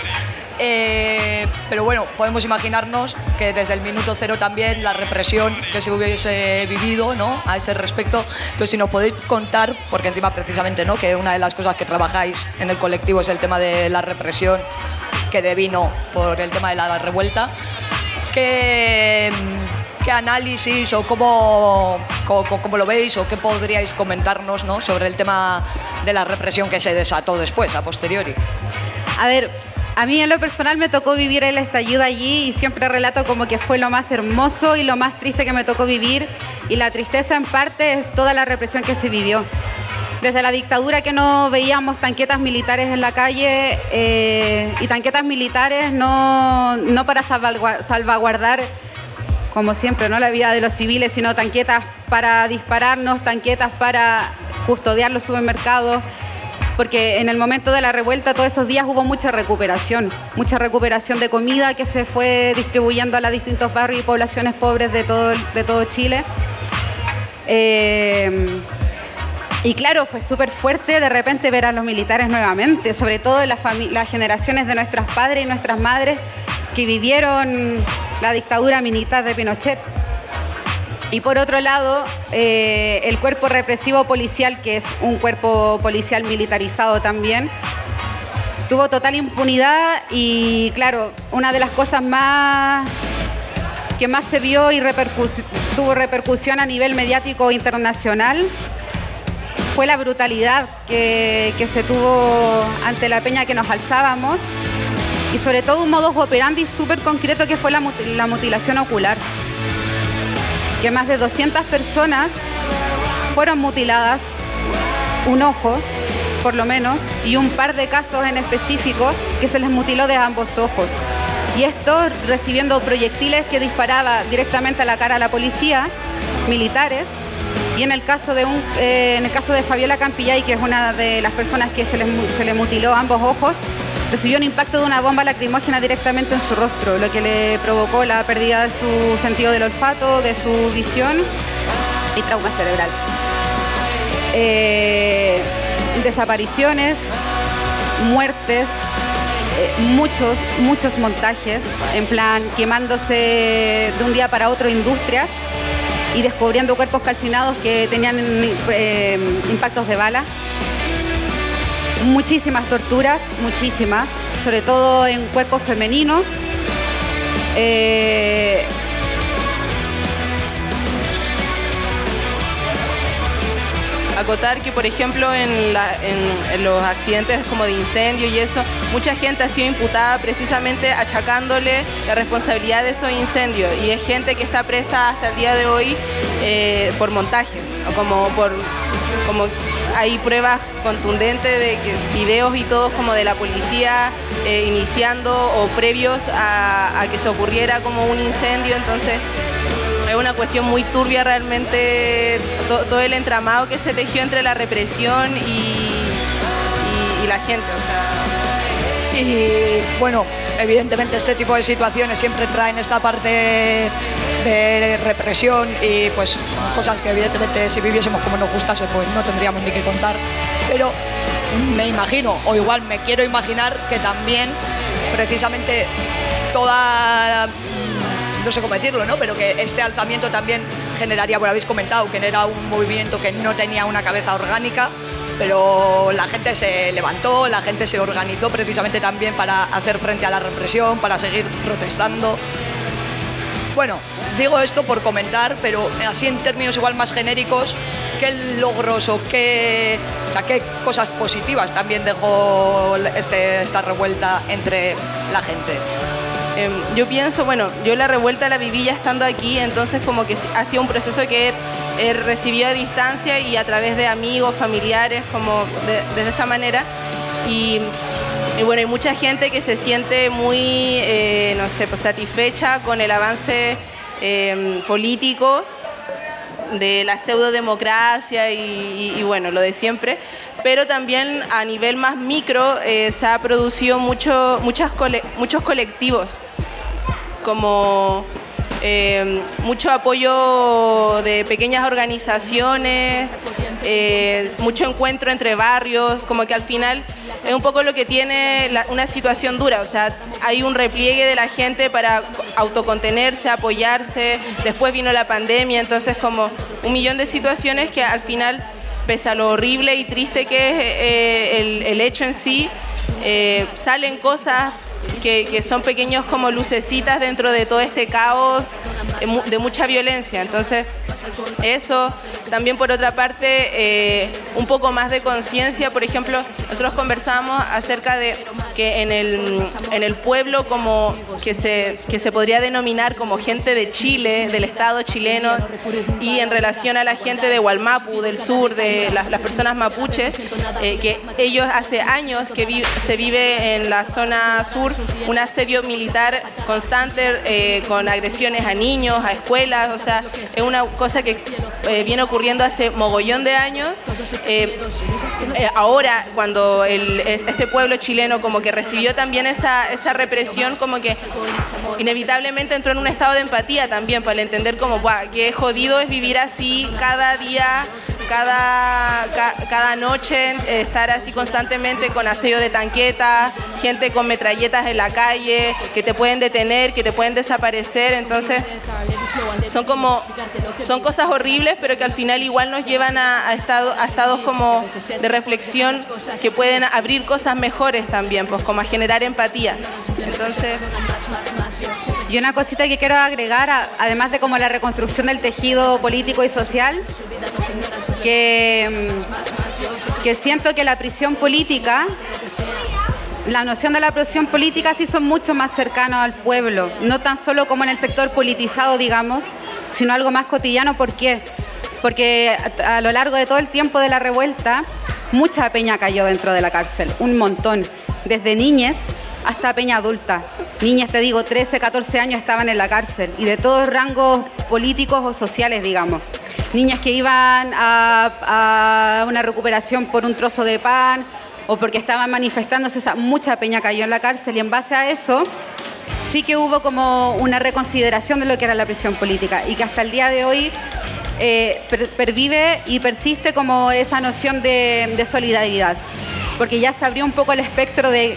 Eh, pero bueno, podemos imaginarnos que desde el minuto cero también la represión que se hubiese vivido, ¿no? A ese respecto. Entonces, si nos podéis contar, porque encima precisamente, ¿no? Que una de las cosas que trabajáis en el colectivo es el tema de la represión que devino por el tema de la revuelta. Que, qué análisis o cómo, co- cómo lo veis o qué podríais comentarnos ¿no? sobre el tema de la represión que se desató después, a posteriori. A ver, a mí en lo personal me tocó vivir el estallido allí y siempre relato como que fue lo más hermoso y lo más triste que me tocó vivir. Y la tristeza en parte es toda la represión que se vivió. Desde la dictadura que no veíamos tanquetas militares en la calle eh, y tanquetas militares no, no para salvagua- salvaguardar, como siempre, no la vida de los civiles, sino tanquetas para dispararnos, tanquetas para custodiar los supermercados, porque en el momento de la revuelta todos esos días hubo mucha recuperación, mucha recuperación de comida que se fue distribuyendo a los distintos barrios y poblaciones pobres de todo, de todo Chile. Eh, y claro, fue súper fuerte de repente ver a los militares nuevamente, sobre todo las, las generaciones de nuestros padres y nuestras madres que vivieron la dictadura militar de Pinochet. Y por otro lado, eh, el cuerpo represivo policial, que es un cuerpo policial militarizado también, tuvo total impunidad y claro, una de las cosas más que más se vio y tuvo repercusión a nivel mediático internacional fue la brutalidad que, se tuvo ante la peña que nos alzábamos y sobre todo un modus operandi súper concreto que fue la mutilación ocular que más de 200 personas fueron mutiladas, un ojo por lo menos, y un par de casos en específico que se les mutiló de ambos ojos. Y esto recibiendo proyectiles que disparaba directamente a la cara a la policía, militares, y en el caso de un, eh, en el caso de Fabiola Campillay, que es una de las personas que se le, se mutiló ambos ojos, recibió un impacto de una bomba lacrimógena directamente en su rostro, lo que le provocó la pérdida de su sentido del olfato, de su visión y trauma cerebral. Eh, desapariciones, muertes, eh, muchos, muchos montajes, en plan quemándose de un día para otro industrias y descubriendo cuerpos calcinados que tenían eh, impactos de bala. Muchísimas torturas, muchísimas, sobre todo en cuerpos femeninos. Eh, acotar que, por ejemplo, en, los accidentes como de incendio y eso, mucha gente ha sido imputada precisamente achacándole la responsabilidad de esos incendios y es gente que está presa hasta el día de hoy eh, por montajes, como por como hay pruebas contundentes de videos y todo como de la policía eh, iniciando o previos a, que se ocurriera como un incendio, entonces es una cuestión muy turbia realmente to- todo el entramado que se tejió entre la represión y, la gente. Y bueno, evidentemente este tipo de situaciones siempre traen esta parte de represión y pues cosas que evidentemente si viviésemos como nos gustase pues no tendríamos ni que contar. Pero me imagino, o igual me quiero imaginar que también precisamente toda no sé cómo decirlo, ¿no? Pero que este alzamiento también generaría, bueno, habéis comentado que era un movimiento que no tenía una cabeza orgánica, pero la gente se levantó, la gente se organizó precisamente también para hacer frente a la represión, para seguir protestando. Bueno, digo esto por comentar, pero así en términos igual más genéricos, ¿qué logros o qué, qué cosas positivas también dejó este, esta revuelta entre la gente? Em, yo pienso, bueno, yo la revuelta la viví ya estando aquí, entonces como que ha sido un proceso que he recibido a distancia y a través de amigos, familiares, como de, esta manera. Y, bueno, hay mucha gente que se siente muy, eh, no sé, pues satisfecha con el avance em, político de la pseudodemocracia y, y- bueno, lo de siempre, pero también a nivel más micro eh, se ha producido mucho, muchas muchos colectivos, como eh, mucho apoyo de pequeñas organizaciones, eh, mucho encuentro entre barrios, como que al final es un poco lo que tiene una situación dura, o sea, hay un repliegue de la gente para autocontenerse, apoyarse, después vino la pandemia, entonces como un millón de situaciones que al final, pese a lo horrible y triste que es eh, el, el hecho en sí, eh, salen cosas que, son pequeños como lucecitas dentro de todo este caos eh, de mucha violencia. Entonces, eso, también por otra parte, eh, un poco más de conciencia, por ejemplo, nosotros conversábamos acerca de que en el, en el pueblo como que se, que se podría denominar como gente de Chile, del Estado chileno, y en relación a la gente de Hualmapu, del sur, de las, las personas mapuches, eh, que ellos hace años que vi- se vive en la zona sur un asedio militar constante eh, con agresiones a niños, a escuelas, o sea, es una cosa que eh, viene ocurriendo hace mogollón de años. Eh, eh, ahora, cuando este pueblo chileno como que recibió también esa, esa represión, como que inevitablemente entró en un estado de empatía también para entender como, "Buah, qué jodido es vivir así cada día, cada, ca- cada noche, estar así constantemente con asedio de tanqueta, gente con metralletas en la calle, que te pueden detener, que te pueden desaparecer, entonces son como cosas horribles pero que al final igual nos llevan a, estado- a estados como de reflexión que pueden abrir cosas mejores también pues como a generar empatía. Entonces Y una cosita que quiero agregar, además de como la reconstrucción del tejido político y social, que, mm, que siento que la prisión política, la noción de la prisión política sí son mucho más cercanos al pueblo, no tan solo como en el sector politizado, digamos, sino algo más cotidiano. ¿Por qué? Porque a, lo largo de todo el tiempo de la revuelta, mucha peña cayó dentro de la cárcel, un montón, desde niñez hasta peña adulta. Niñas, te digo, 13, 14 años estaban en la cárcel y de todos rangos políticos o sociales, digamos. Niñas que iban a una recuperación por un trozo de pan o porque estaban manifestándose, o sea, mucha peña cayó en la cárcel y en base a eso sí que hubo como una reconsideración de lo que era la prisión política y que hasta el día de hoy eh, per- pervive y persiste como esa noción de, de solidaridad, porque ya se abrió un poco el espectro de,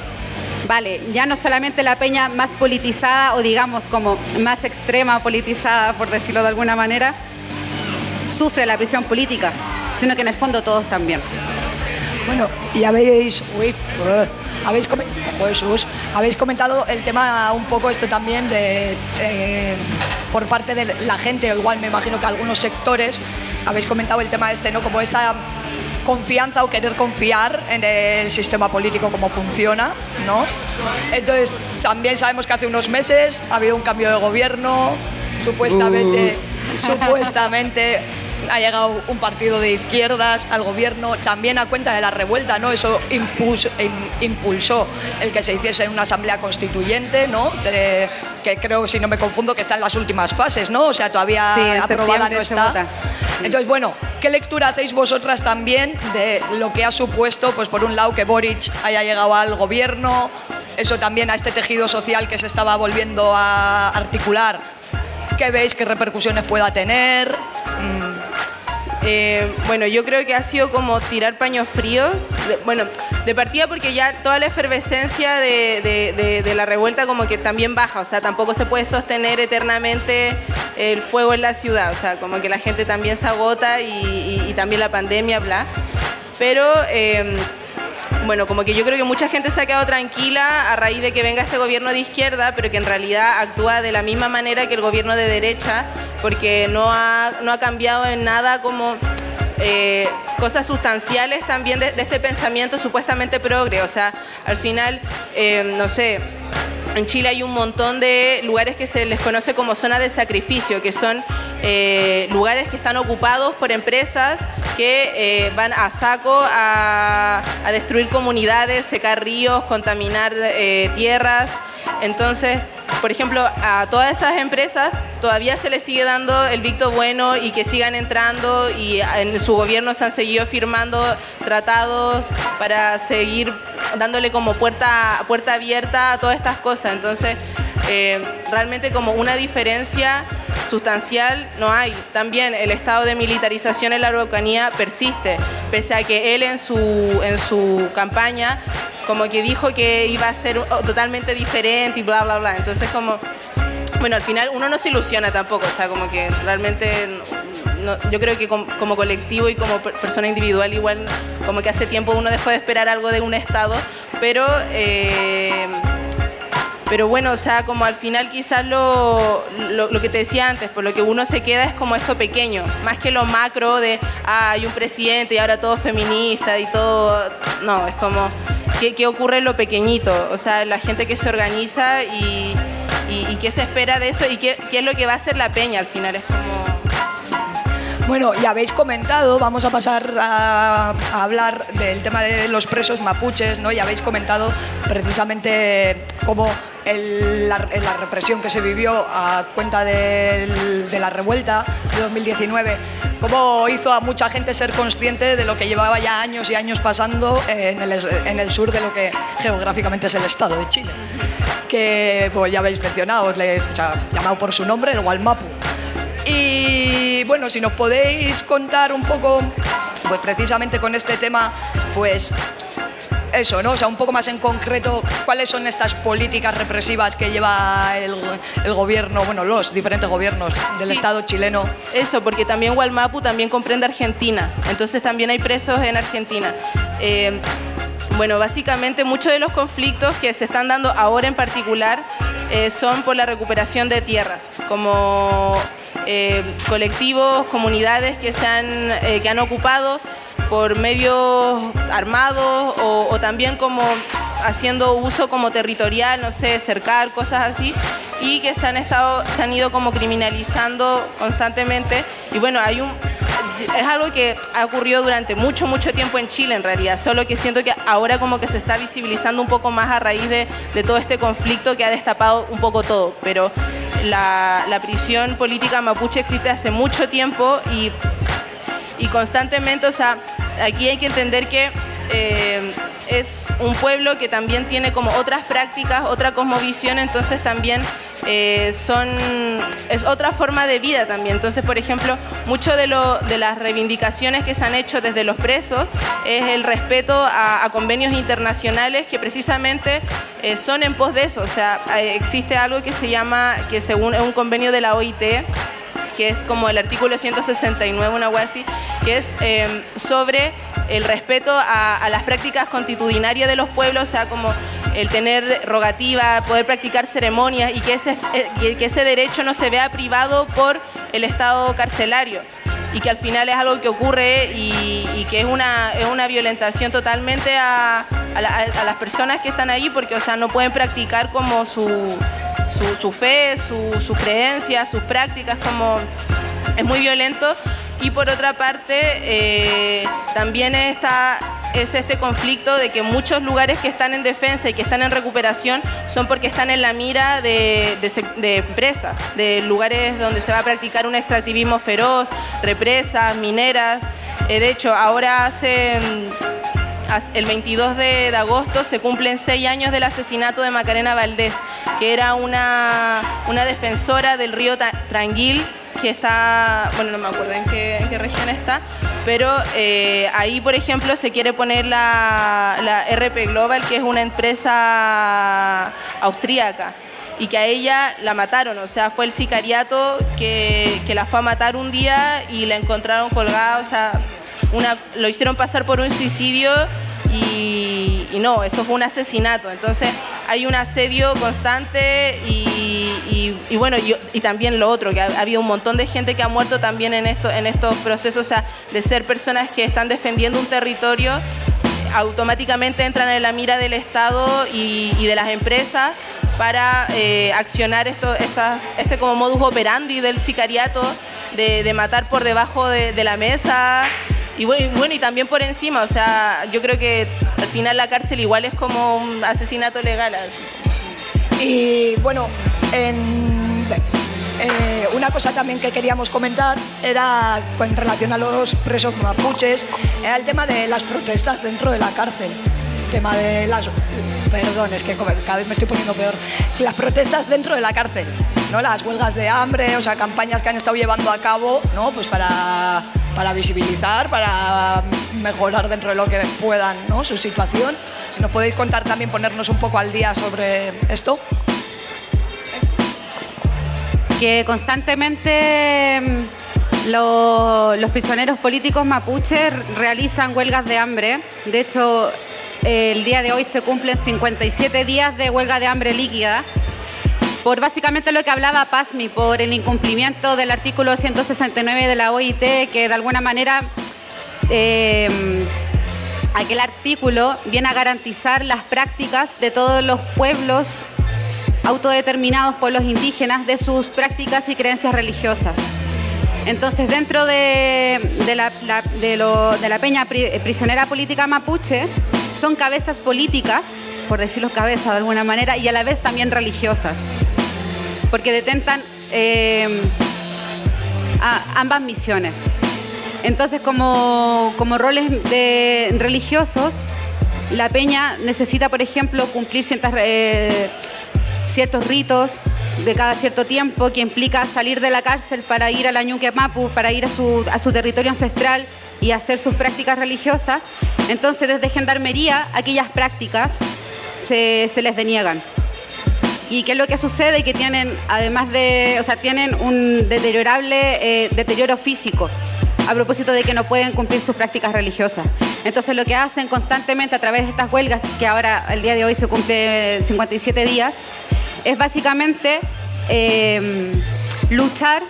vale, ya no solamente la peña más politizada o digamos como más extrema politizada, por decirlo de alguna manera, sufre la prisión política, sino que en el fondo todos también. Bueno, y habéis, uy, eh, habéis, comen- ojo, Jesús, habéis comentado el tema un poco esto también de eh, por parte de la gente, o igual me imagino que algunos sectores, habéis comentado el tema este, ¿no? Como esa confianza o querer confiar en el sistema político, cómo funciona, ¿no? Entonces, también sabemos que hace unos meses ha habido un cambio de gobierno, supuestamente, supuestamente ha llegado un partido de izquierdas al gobierno también a cuenta de la revuelta, ¿no? Eso impulsó, impulsó el que se hiciese una asamblea constituyente, ¿no? De- que creo, si no me confundo, que está en las últimas fases, ¿no? O sea, todavía Sí, aprobada no está. Entonces, bueno, ¿qué lectura hacéis vosotras también de lo que ha supuesto, pues por un lado, que Boric haya llegado al gobierno, eso también a este tejido social que se estaba volviendo a articular? ¿Qué veis? ¿Qué repercusiones pueda tener? Mm, Eh, bueno, yo creo que ha sido como tirar paños fríos. Bueno, de partida porque ya toda la efervescencia de, de- la revuelta como que también baja, o sea, tampoco se puede sostener eternamente el fuego en la ciudad, o sea, como que la gente también se agota y también la pandemia, bla. Pero... eh, bueno, como que yo creo que mucha gente se ha quedado tranquila a raíz de que venga este gobierno de izquierda, pero que en realidad actúa de la misma manera que el gobierno de derecha, porque no ha, no ha cambiado en nada como eh, cosas sustanciales también de, este pensamiento supuestamente progre. O sea, al final, eh, no sé, en Chile hay un montón de lugares que se les conoce como zona de sacrificio, que son eh, lugares que están ocupados por empresas que van a saco a, destruir comunidades, secar ríos, contaminar tierras. Entonces, por ejemplo, a todas esas empresas todavía se les sigue dando el victo bueno y que sigan entrando y en su gobierno se han seguido firmando tratados para seguir dándole como puerta, puerta abierta a todas estas cosas. Entonces, eh, realmente como una diferencia sustancial no hay. También el estado de militarización en la Araucanía persiste, pese a que él en su, en su campaña como que dijo que iba a ser oh, totalmente diferente y bla, bla, bla. Entonces como, bueno, al final uno no se ilusiona tampoco, o sea, como que realmente yo creo que com- como, colectivo y como per- persona individual igual como que hace tiempo uno dejó de esperar algo de un Estado, pero... eh, pero bueno, o sea, como al final quizás lo, lo, que te decía antes, por lo que uno se queda es como esto pequeño, más que lo macro de, ah, hay un presidente y ahora todo feminista y todo, no, es como, ¿qué, qué ocurre en lo pequeñito? O sea, la gente que se organiza y, y, y qué se espera de eso y qué, qué es lo que va a hacer la peña al final, es como... Bueno, ya habéis comentado, vamos a pasar a, hablar del tema de los presos mapuches, ¿no? Ya habéis comentado precisamente cómo la, represión que se vivió a cuenta de la revuelta de 2019, cómo hizo a mucha gente ser consciente de lo que llevaba ya años y años pasando en el, en el sur de lo que geográficamente es el estado de Chile. Que pues, ya habéis mencionado, le, o sea, llamado por su nombre, el Gualmapu. Y bueno, si nos podéis contar un poco, pues precisamente con este tema, pues eso, ¿no? O sea, un poco más en concreto, ¿cuáles son estas políticas represivas que lleva el, el gobierno, bueno, los diferentes gobiernos del Sí. Estado chileno? Eso, porque también Gualmapu también comprende Argentina, entonces también hay presos en Argentina. Eh, bueno, básicamente muchos de los conflictos que se están dando ahora en particular eh, son por la recuperación de tierras, como eh, colectivos, comunidades que, se han, eh, que han ocupado por medios armados o, también como haciendo uso como territorial, no sé, cercar, cosas así, y que se han estado, se han ido como criminalizando constantemente. Y bueno, hay un es algo que ha ocurrido durante mucho, mucho tiempo en Chile en realidad, solo que siento que ahora como que se está visibilizando un poco más a raíz de, de todo este conflicto que ha destapado un poco todo, pero la, prisión política mapuche existe hace mucho tiempo y y constantemente, o sea, aquí hay que entender que eh, es un pueblo que también tiene como otras prácticas, otra cosmovisión, entonces también eh, son, es otra forma de vida también. Entonces, por ejemplo, mucho de, lo, de las reivindicaciones que se han hecho desde los presos es el respeto a, convenios internacionales que precisamente eh, son en pos de eso. O sea, existe algo que se llama, que según es un convenio de la OIT, que es como el artículo 169, una wea así, que es eh, sobre el respeto a, las prácticas constitucionarias de los pueblos, o sea, como el tener rogativa, poder practicar ceremonias y que ese, eh, y que ese derecho no se vea privado por el Estado carcelario y que al final es algo que ocurre y, que es una, es una violentación totalmente a, a la- a las personas que están ahí porque, o sea, no pueden practicar como su, su, su fe, su, su creencia, sus prácticas, como es muy violento. Y por otra parte, eh, también está, es este conflicto de que muchos lugares que están en defensa y que están en recuperación son porque están en la mira de, de empresas, de lugares donde se va a practicar un extractivismo feroz, represas, mineras. Eh, de hecho, ahora hace... mm, El 22 de, agosto se cumplen seis años del asesinato de Macarena Valdés, que era una, una defensora del río Tranguil, que está, bueno, no me acuerdo en qué, en qué región está, pero eh, ahí, por ejemplo, se quiere poner la, la RP Global, que es una empresa austríaca y que a ella la mataron, o sea, fue el sicariato que, que la fue a matar un día y la encontraron colgada, o sea, una, lo hicieron pasar por un suicidio y, no, eso fue un asesinato. Entonces hay un asedio constante y, bueno, y, también lo otro, que ha, ha habido un montón de gente que ha muerto también en, esto, en estos procesos, o sea, de ser personas que están defendiendo un territorio, automáticamente entran en la mira del Estado y, de las empresas para eh, accionar esto, esta- este como modus operandi del sicariato, de, matar por debajo de, de la mesa y bueno, y también por encima, o sea, yo creo que al final la cárcel igual es como un asesinato legal. Y bueno, en- eh, una cosa también que queríamos comentar era con relación a los presos mapuches, era el tema de las protestas dentro de la cárcel. Tema de las. Perdón, es que cada vez me estoy poniendo peor. Las protestas dentro de la cárcel, ¿no? Las huelgas de hambre, o sea, campañas que han estado llevando a cabo, ¿no? Pues para, para visibilizar, para mejorar dentro de lo que puedan, ¿no? Su situación. Si nos podéis contar también, ponernos un poco al día sobre esto. que constantemente mm, lo- los prisioneros políticos mapuches realizan huelgas de hambre. De hecho, el día de hoy se cumplen 57 días de huelga de hambre líquida por básicamente lo que hablaba PASMI, por el incumplimiento del artículo 169 de la OIT, que de alguna manera eh, aquel artículo viene a garantizar las prácticas de todos los pueblos autodeterminados pueblos indígenas de sus prácticas y creencias religiosas. Entonces, dentro de, la, peña pri- prisionera política mapuche, son cabezas políticas, por decirlo cabezas de alguna manera, y a la vez también religiosas, porque detentan eh, ambas misiones. Entonces, como, roles de- religiosos, la peña necesita, por ejemplo, cumplir ciertas, eh, ciertos ritos de cada cierto tiempo que implica salir de la cárcel para ir a la Ñuque Mapu, para ir a su territorio ancestral y hacer sus prácticas religiosas. Entonces, desde Gendarmería, aquellas prácticas se, se les deniegan. ¿Y qué es lo que sucede? Que tienen, además de, o sea, tienen un deteriorable eh, deterioro físico a propósito de que no pueden cumplir sus prácticas religiosas. Entonces lo que hacen constantemente a través de estas huelgas, que ahora el día de hoy se cumple 57 días, es básicamente eh, luchar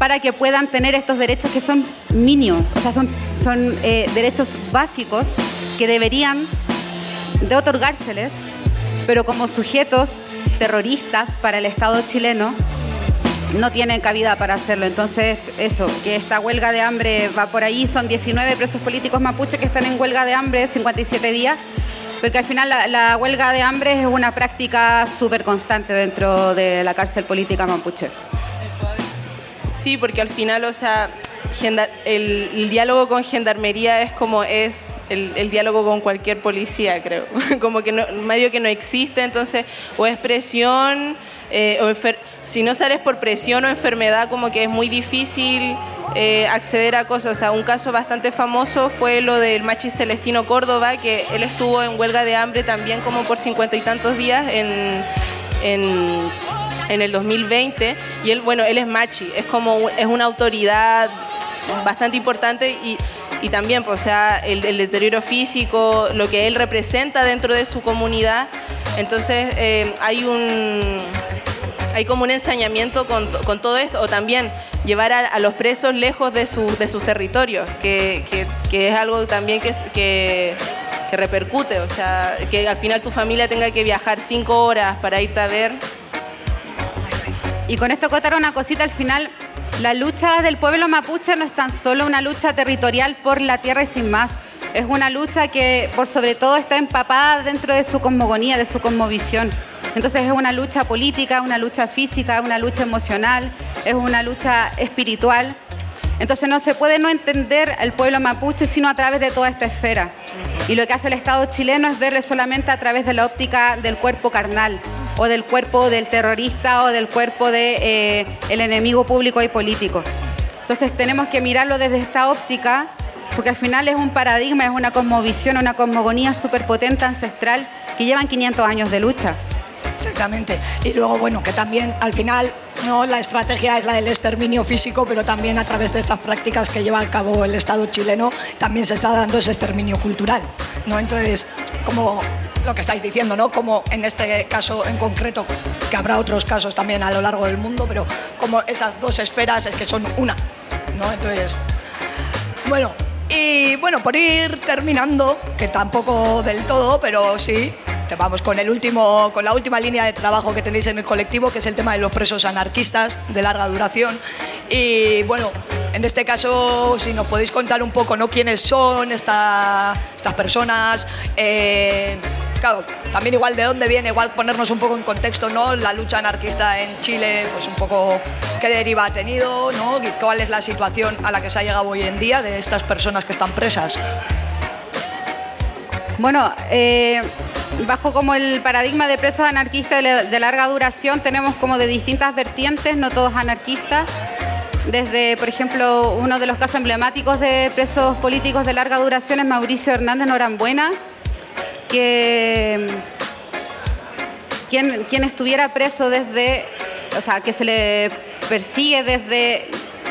para que puedan tener estos derechos que son mínimos, o sea, son, eh, derechos básicos que deberían de otorgárseles, pero como sujetos terroristas para el Estado chileno no tienen cabida para hacerlo. Entonces, eso, que esta huelga de hambre va por ahí, son 19 presos políticos mapuche que están en huelga de hambre 57 días, porque al final la, la huelga de hambre es una práctica súper constante dentro de la cárcel política mapuche. Sí, porque al final, o sea, el, el diálogo con gendarmería es como es el, el diálogo con cualquier policía, creo. como que no, medio que no existe, entonces, o es presión, eh, o enfer- si no sales por presión o enfermedad, como que es muy difícil eh, acceder a cosas. O sea, un caso bastante famoso fue lo del machi Celestino Córdoba, que él estuvo en huelga de hambre también como por cincuenta y tantos días en, en en el 2020 y él, bueno, él es machi, es como es una autoridad bastante importante y, y también, pues, o sea, el, el deterioro físico, lo que él representa dentro de su comunidad, entonces eh, hay un hay como un ensañamiento con, con todo esto, o también llevar a, a los presos lejos de, su- de sus territorios, que, que- que es algo también que, que, que repercute, o sea, que al final tu familia tenga que viajar cinco horas para irte a ver. Y con esto acotar una cosita al final, la lucha del pueblo mapuche no es tan solo una lucha territorial por la tierra y sin más. Es una lucha que por sobre todo está empapada dentro de su cosmogonía, de su cosmovisión. Entonces es una lucha política, una lucha física, una lucha emocional, es una lucha espiritual. Entonces no se puede no entender el pueblo mapuche sino a través de toda esta esfera. Y lo que hace el Estado chileno es verle solamente a través de la óptica del cuerpo carnal o del cuerpo del terrorista o del cuerpo del enemigo público y político. Entonces tenemos que mirarlo desde esta óptica porque al final es un paradigma, es una cosmovisión, una cosmogonía súper potente, ancestral, que llevan 500 años de lucha. Exactamente. Y luego, bueno, que también al final no la estrategia es la del exterminio físico, pero también a través de estas prácticas que lleva a cabo el Estado chileno también se está dando ese exterminio cultural, ¿no? Entonces, como lo que estáis diciendo, ¿no? Como en este caso en concreto, que habrá otros casos también a lo largo del mundo, pero como esas dos esferas es que son una, ¿no? Entonces, bueno, y bueno, por ir terminando, que tampoco del todo, pero sí, vamos con el último, con la última línea de trabajo que tenéis en el colectivo, que es el tema de los presos anarquistas de larga duración. Y bueno, en este caso, si nos podéis contar un poco, ¿no? ¿Quiénes son esta- estas personas? Eh, claro, también igual de dónde viene, igual ponernos un poco en contexto, ¿no? La lucha anarquista en Chile, pues un poco qué deriva ha tenido, ¿no? Cuál es la situación a la que se ha llegado hoy en día de estas personas que están presas. Bueno, eh, bajo como el paradigma de presos anarquistas de, la- de larga duración, tenemos como de distintas vertientes, no todos anarquistas. Desde, por ejemplo, uno de los casos emblemáticos de presos políticos de larga duración es Mauricio Hernández Norambuena, que quien, quien estuviera preso desde, o sea, que se le persigue desde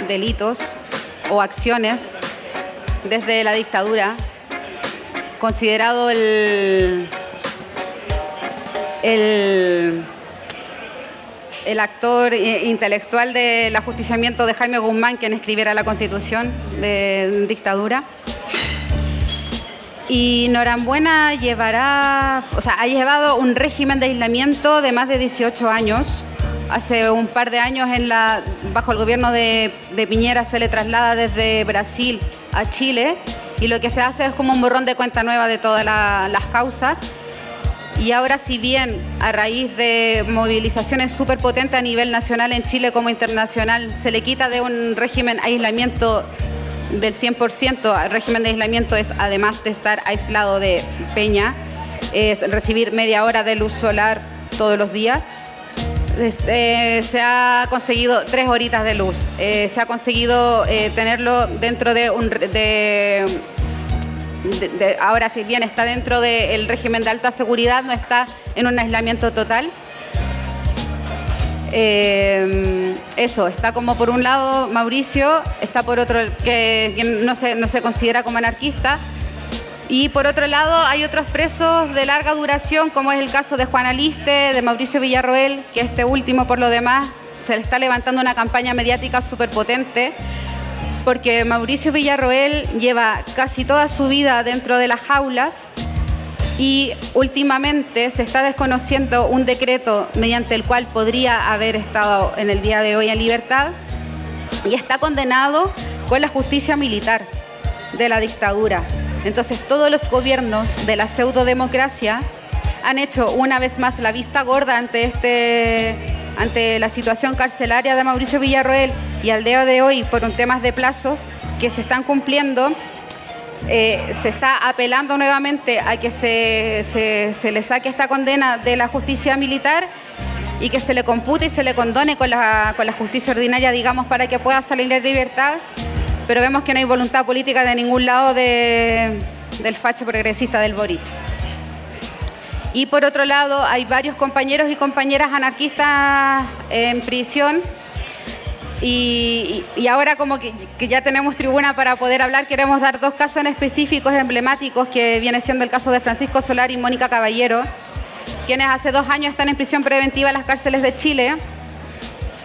delitos o acciones desde la dictadura, considerado el, el el actor intelectual del ajusticiamiento de Jaime Guzmán, quien escribiera la constitución de dictadura. Y Norambuena llevará, o sea, ha llevado un régimen de aislamiento de más de 18 años. Hace un par de años bajo el gobierno de, Piñera se le traslada desde Brasil a Chile y lo que se hace es como un borrón de cuenta nueva de todas la- las causas. Y ahora, si bien a raíz de movilizaciones súper potentes a nivel nacional en Chile como internacional, se le quita de un régimen aislamiento del 100%, el régimen de aislamiento es, además de estar aislado de Peña, es recibir media hora de luz solar todos los días. Eh, se ha conseguido tres horitas de luz. Eh, se ha conseguido eh, tenerlo dentro de un de, ahora si bien está dentro del régimen de alta seguridad, no está en un aislamiento total. Eh, eso, está como por un lado Mauricio, está por otro que, que no, se, no se considera como anarquista, y por otro lado hay otros presos de larga duración, como es el caso de Juan Aliste, de Mauricio Villarroel, que este último por lo demás se le está levantando una campaña mediática súper potente, porque Mauricio Villarroel lleva casi toda su vida dentro de las jaulas y últimamente se está desconociendo un decreto mediante el cual podría haber estado en el día de hoy en libertad y está condenado con la justicia militar de la dictadura. Entonces todos los gobiernos de la pseudodemocracia han hecho una vez más la vista gorda ante, este, ante la situación carcelaria de Mauricio Villarroel y al día de hoy por un temas de plazos que se están cumpliendo eh, se está apelando nuevamente a que se, se- le saque esta condena de la justicia militar y que se le compute y se le condone con la, con la justicia ordinaria, digamos, para que pueda salir en libertad. Pero vemos que no hay voluntad política de ningún lado de- del facho progresista del Boric. Y por otro lado, hay varios compañeros y compañeras anarquistas en prisión y, ahora como que, ya tenemos tribuna para poder hablar, queremos dar dos casos en específicos emblemáticos, que viene siendo el caso de Francisco Solar y Mónica Caballero, quienes hace dos años están en prisión preventiva en las cárceles de Chile.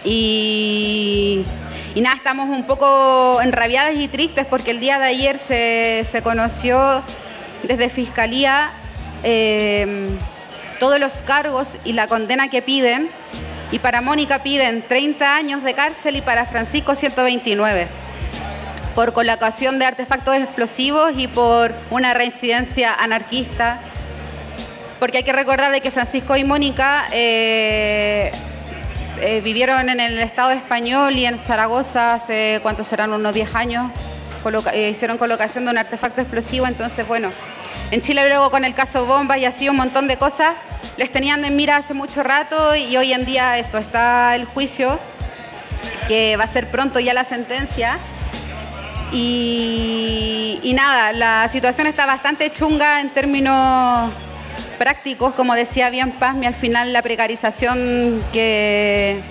Y, y nada, estamos un poco enrabiadas y tristes porque el día de ayer se, se conoció desde Fiscalía eh, todos los cargos y la condena que piden. Y para Mónica piden 30 años de cárcel y para Francisco 129 por colocación de artefactos explosivos y por una reincidencia anarquista. Porque hay que recordar de que Francisco y Mónica eh, eh, vivieron en el Estado español y en Zaragoza hace, ¿cuántos serán? Unos 10 años. Eh, hicieron colocación de un artefacto explosivo, entonces, bueno, en Chile luego con el caso Bomba y así un montón de cosas, les tenían en mira hace mucho rato y hoy en día eso, está el juicio, que va a ser pronto ya la sentencia. Y, y nada, la situación está bastante chunga en términos prácticos, como decía bien Pazmi, al final la precarización que,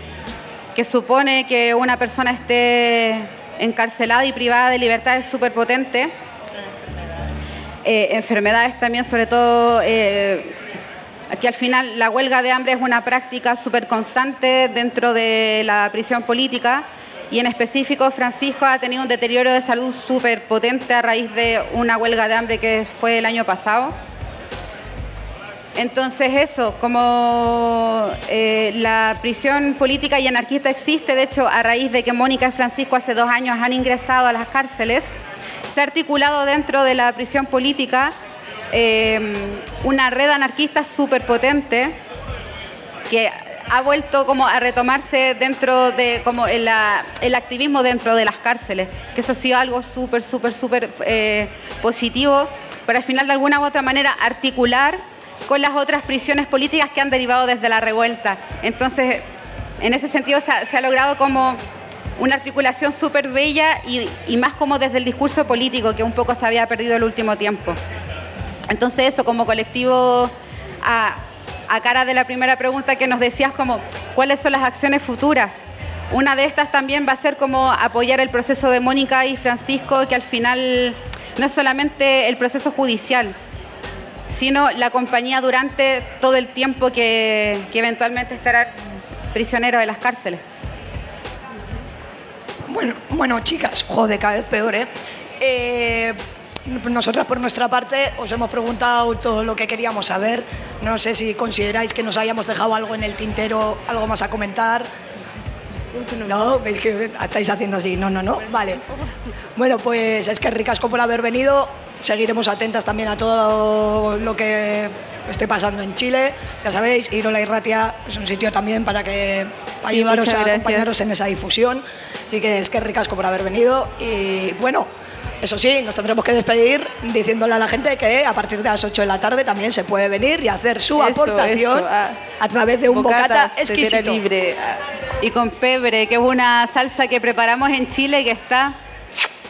que supone que una persona esté encarcelada y privada de libertad es súper potente. Eh, enfermedades también, sobre todo, eh, al final la huelga de hambre es una práctica súper constante dentro de la prisión política y en específico Francisco ha tenido un deterioro de salud súper potente a raíz de una huelga de hambre que fue el año pasado. Entonces eso, como eh, la prisión política y anarquista existe, de hecho a raíz de que Mónica y Francisco hace dos años han ingresado a las cárceles, se ha articulado dentro de la prisión política eh, una red anarquista súper potente que ha vuelto como a retomarse dentro de como el, activismo dentro de las cárceles, que eso ha sido algo súper, súper, súper eh, positivo, para al final de alguna u otra manera articular con las otras prisiones políticas que han derivado desde la revuelta. Entonces, en ese sentido se ha logrado como una articulación súper bella y, más como desde el discurso político que un poco se había perdido el último tiempo. Entonces eso, como colectivo, a, cara de la primera pregunta que nos decías, como cuáles son las acciones futuras. Una de estas también va a ser como apoyar el proceso de Mónica y Francisco, que al final no es solamente el proceso judicial, sino la compañía durante todo el tiempo que, que eventualmente estarán prisioneros de las cárceles. Bueno, bueno, chicas, joder, cada vez peor, ¿eh? Eh, Nosotras por nuestra parte os hemos preguntado todo lo que queríamos saber. No sé si consideráis que nos hayamos dejado algo en el tintero, algo más a comentar. No, veis que estáis haciendo así. No, no, no. Vale. Bueno, pues es que ricasco por haber venido. Seguiremos atentas también a todo lo que esté pasando en Chile. Ya sabéis, Irola y Ratia es un sitio también para que Sí, ayudaros a acompañaros en esa difusión. Así que es que ricasco por haber venido. Y bueno, eso sí, nos tendremos que despedir diciéndole a la gente que a partir de las 8 de la tarde también se puede venir y hacer su Eso, aportación eso, ah. a través de un bocata exquisito. libre. Y con pebre, que es una salsa que preparamos en Chile que está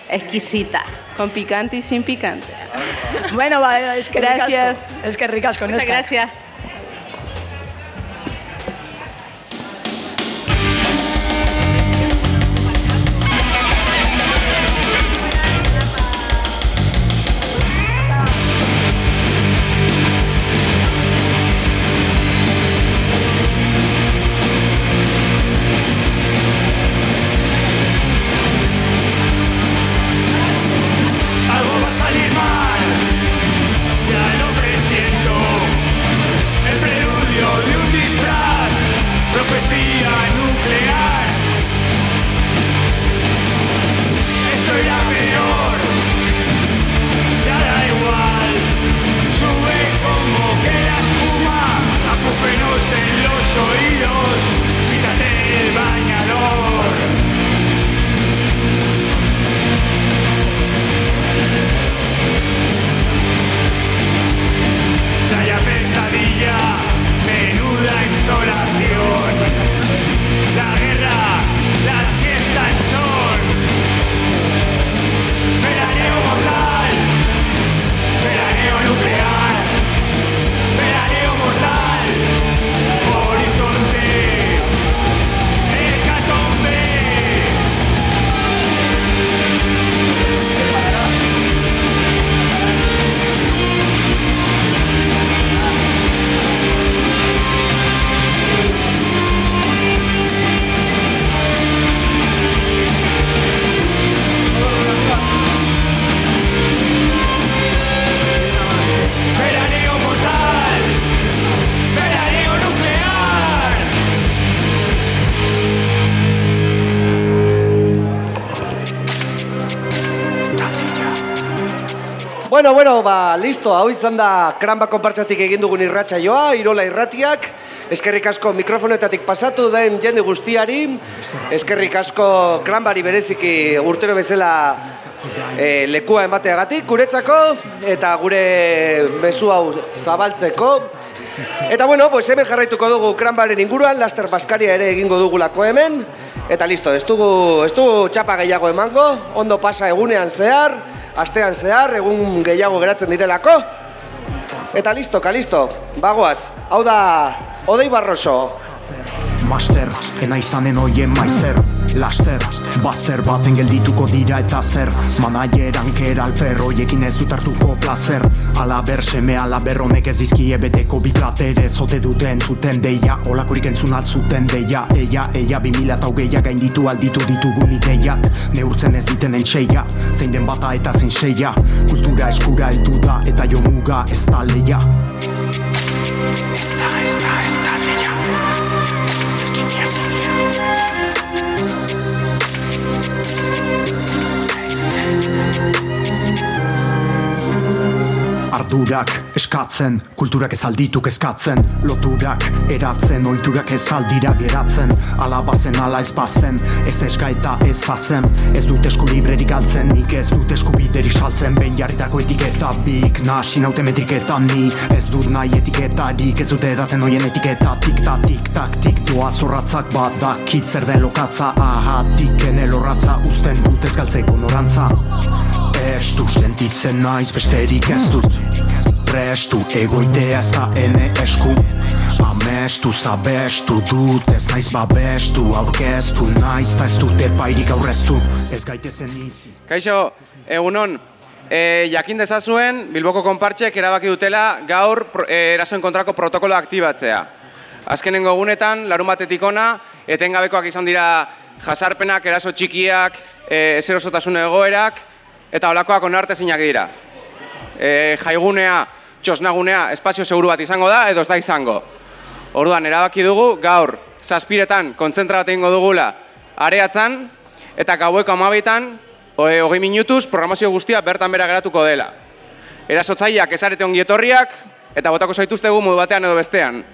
exquisita. Con picante y sin picante. Bueno, va, es que Gracias. ricasco. Es que ricasco, Muchas Nesca. gracias. Bueno, ba, listo, hau izan da kranba konpartzatik egin dugun irratxa joa, irola irratiak, eskerrik asko mikrofonetatik pasatu den jende guztiari, eskerrik asko kranbari bereziki urtero bezala e, lekua emateagatik, guretzako, eta gure mezu hau zabaltzeko. Eta bueno, pues hemen jarraituko dugu kranbaren inguruan, laster baskaria ere egingo dugulako hemen, eta listo, ez dugu, ez dugu txapa gehiago emango, ondo pasa egunean zehar, astean zehar, egun gehiago geratzen direlako. Eta listo, kalisto, bagoaz, hau da, Odei Barroso, Master, ena izanen oien maizer Laster, bazter baten geldituko dira eta zer. Manaieran kera alfer, oiekin ez dut hartuko placer. Alaber seme, alaber honek ez dizkie beteko bi platere Zote duten zuten deia, olakorik entzun altzuten deia. Eia, eia, bi mila eta hogeia gainditu alditu ditugun ideiak. Neurtzen ez diten entxeia, zein den bata eta zein seia Kultura eskura heldu da eta jo muga ez da leia Esta, esta, esta Dudák. Eskatzen, kulturak ez aldituk eskatzen. Loturak eratzen, oiturak ez aldira geratzen. Alabazen ala ez bazen, ez eska eta ez fazen Ez dut esku librerik galtzen, nik ez dut eskubiderik saltzen. Behin jarritako etiketa bik, nasi naute metriketan ni Ez dut nahi etiketarik, ez dut edaten oien etiketa Tik ta tik tak tik doa zorratzak badakit zer den lokatza. Ahatik elorratza usten dut ez galtzeko norantza. Estu sentitzen naiz besterik ez dut Prestu egoitea ez da ene esku. Amestu zabestu dut ez naiz babestu. Aurkeztu naiz ta ez dut epairik aurreztu. Ez gaitezen izi. Kaixo, egunon, e, jakin dezazuen Bilboko konpartxek erabaki dutela gaur e, erasoen kontrako protokoloa aktibatzea. Azkenengo egunetan, larun batetik ona, etengabekoak izan dira jasarpenak, eraso txikiak, e, ezerosotasun egoerak, eta olakoak onartezinak dira. E, jaigunea, txosnagunea, espazio seguru bat izango da, edo ez da izango. Orduan, erabaki dugu, gaur, zazpiretan, kontzentra bat egingo dugula, areatzan, eta gaueko amabeitan, e, hogei minutuz, programazio guztia bertan bera geratuko dela. Erasotzaileak ezarete ongi etorriak, eta botako zaituztegu modu batean edo bestean.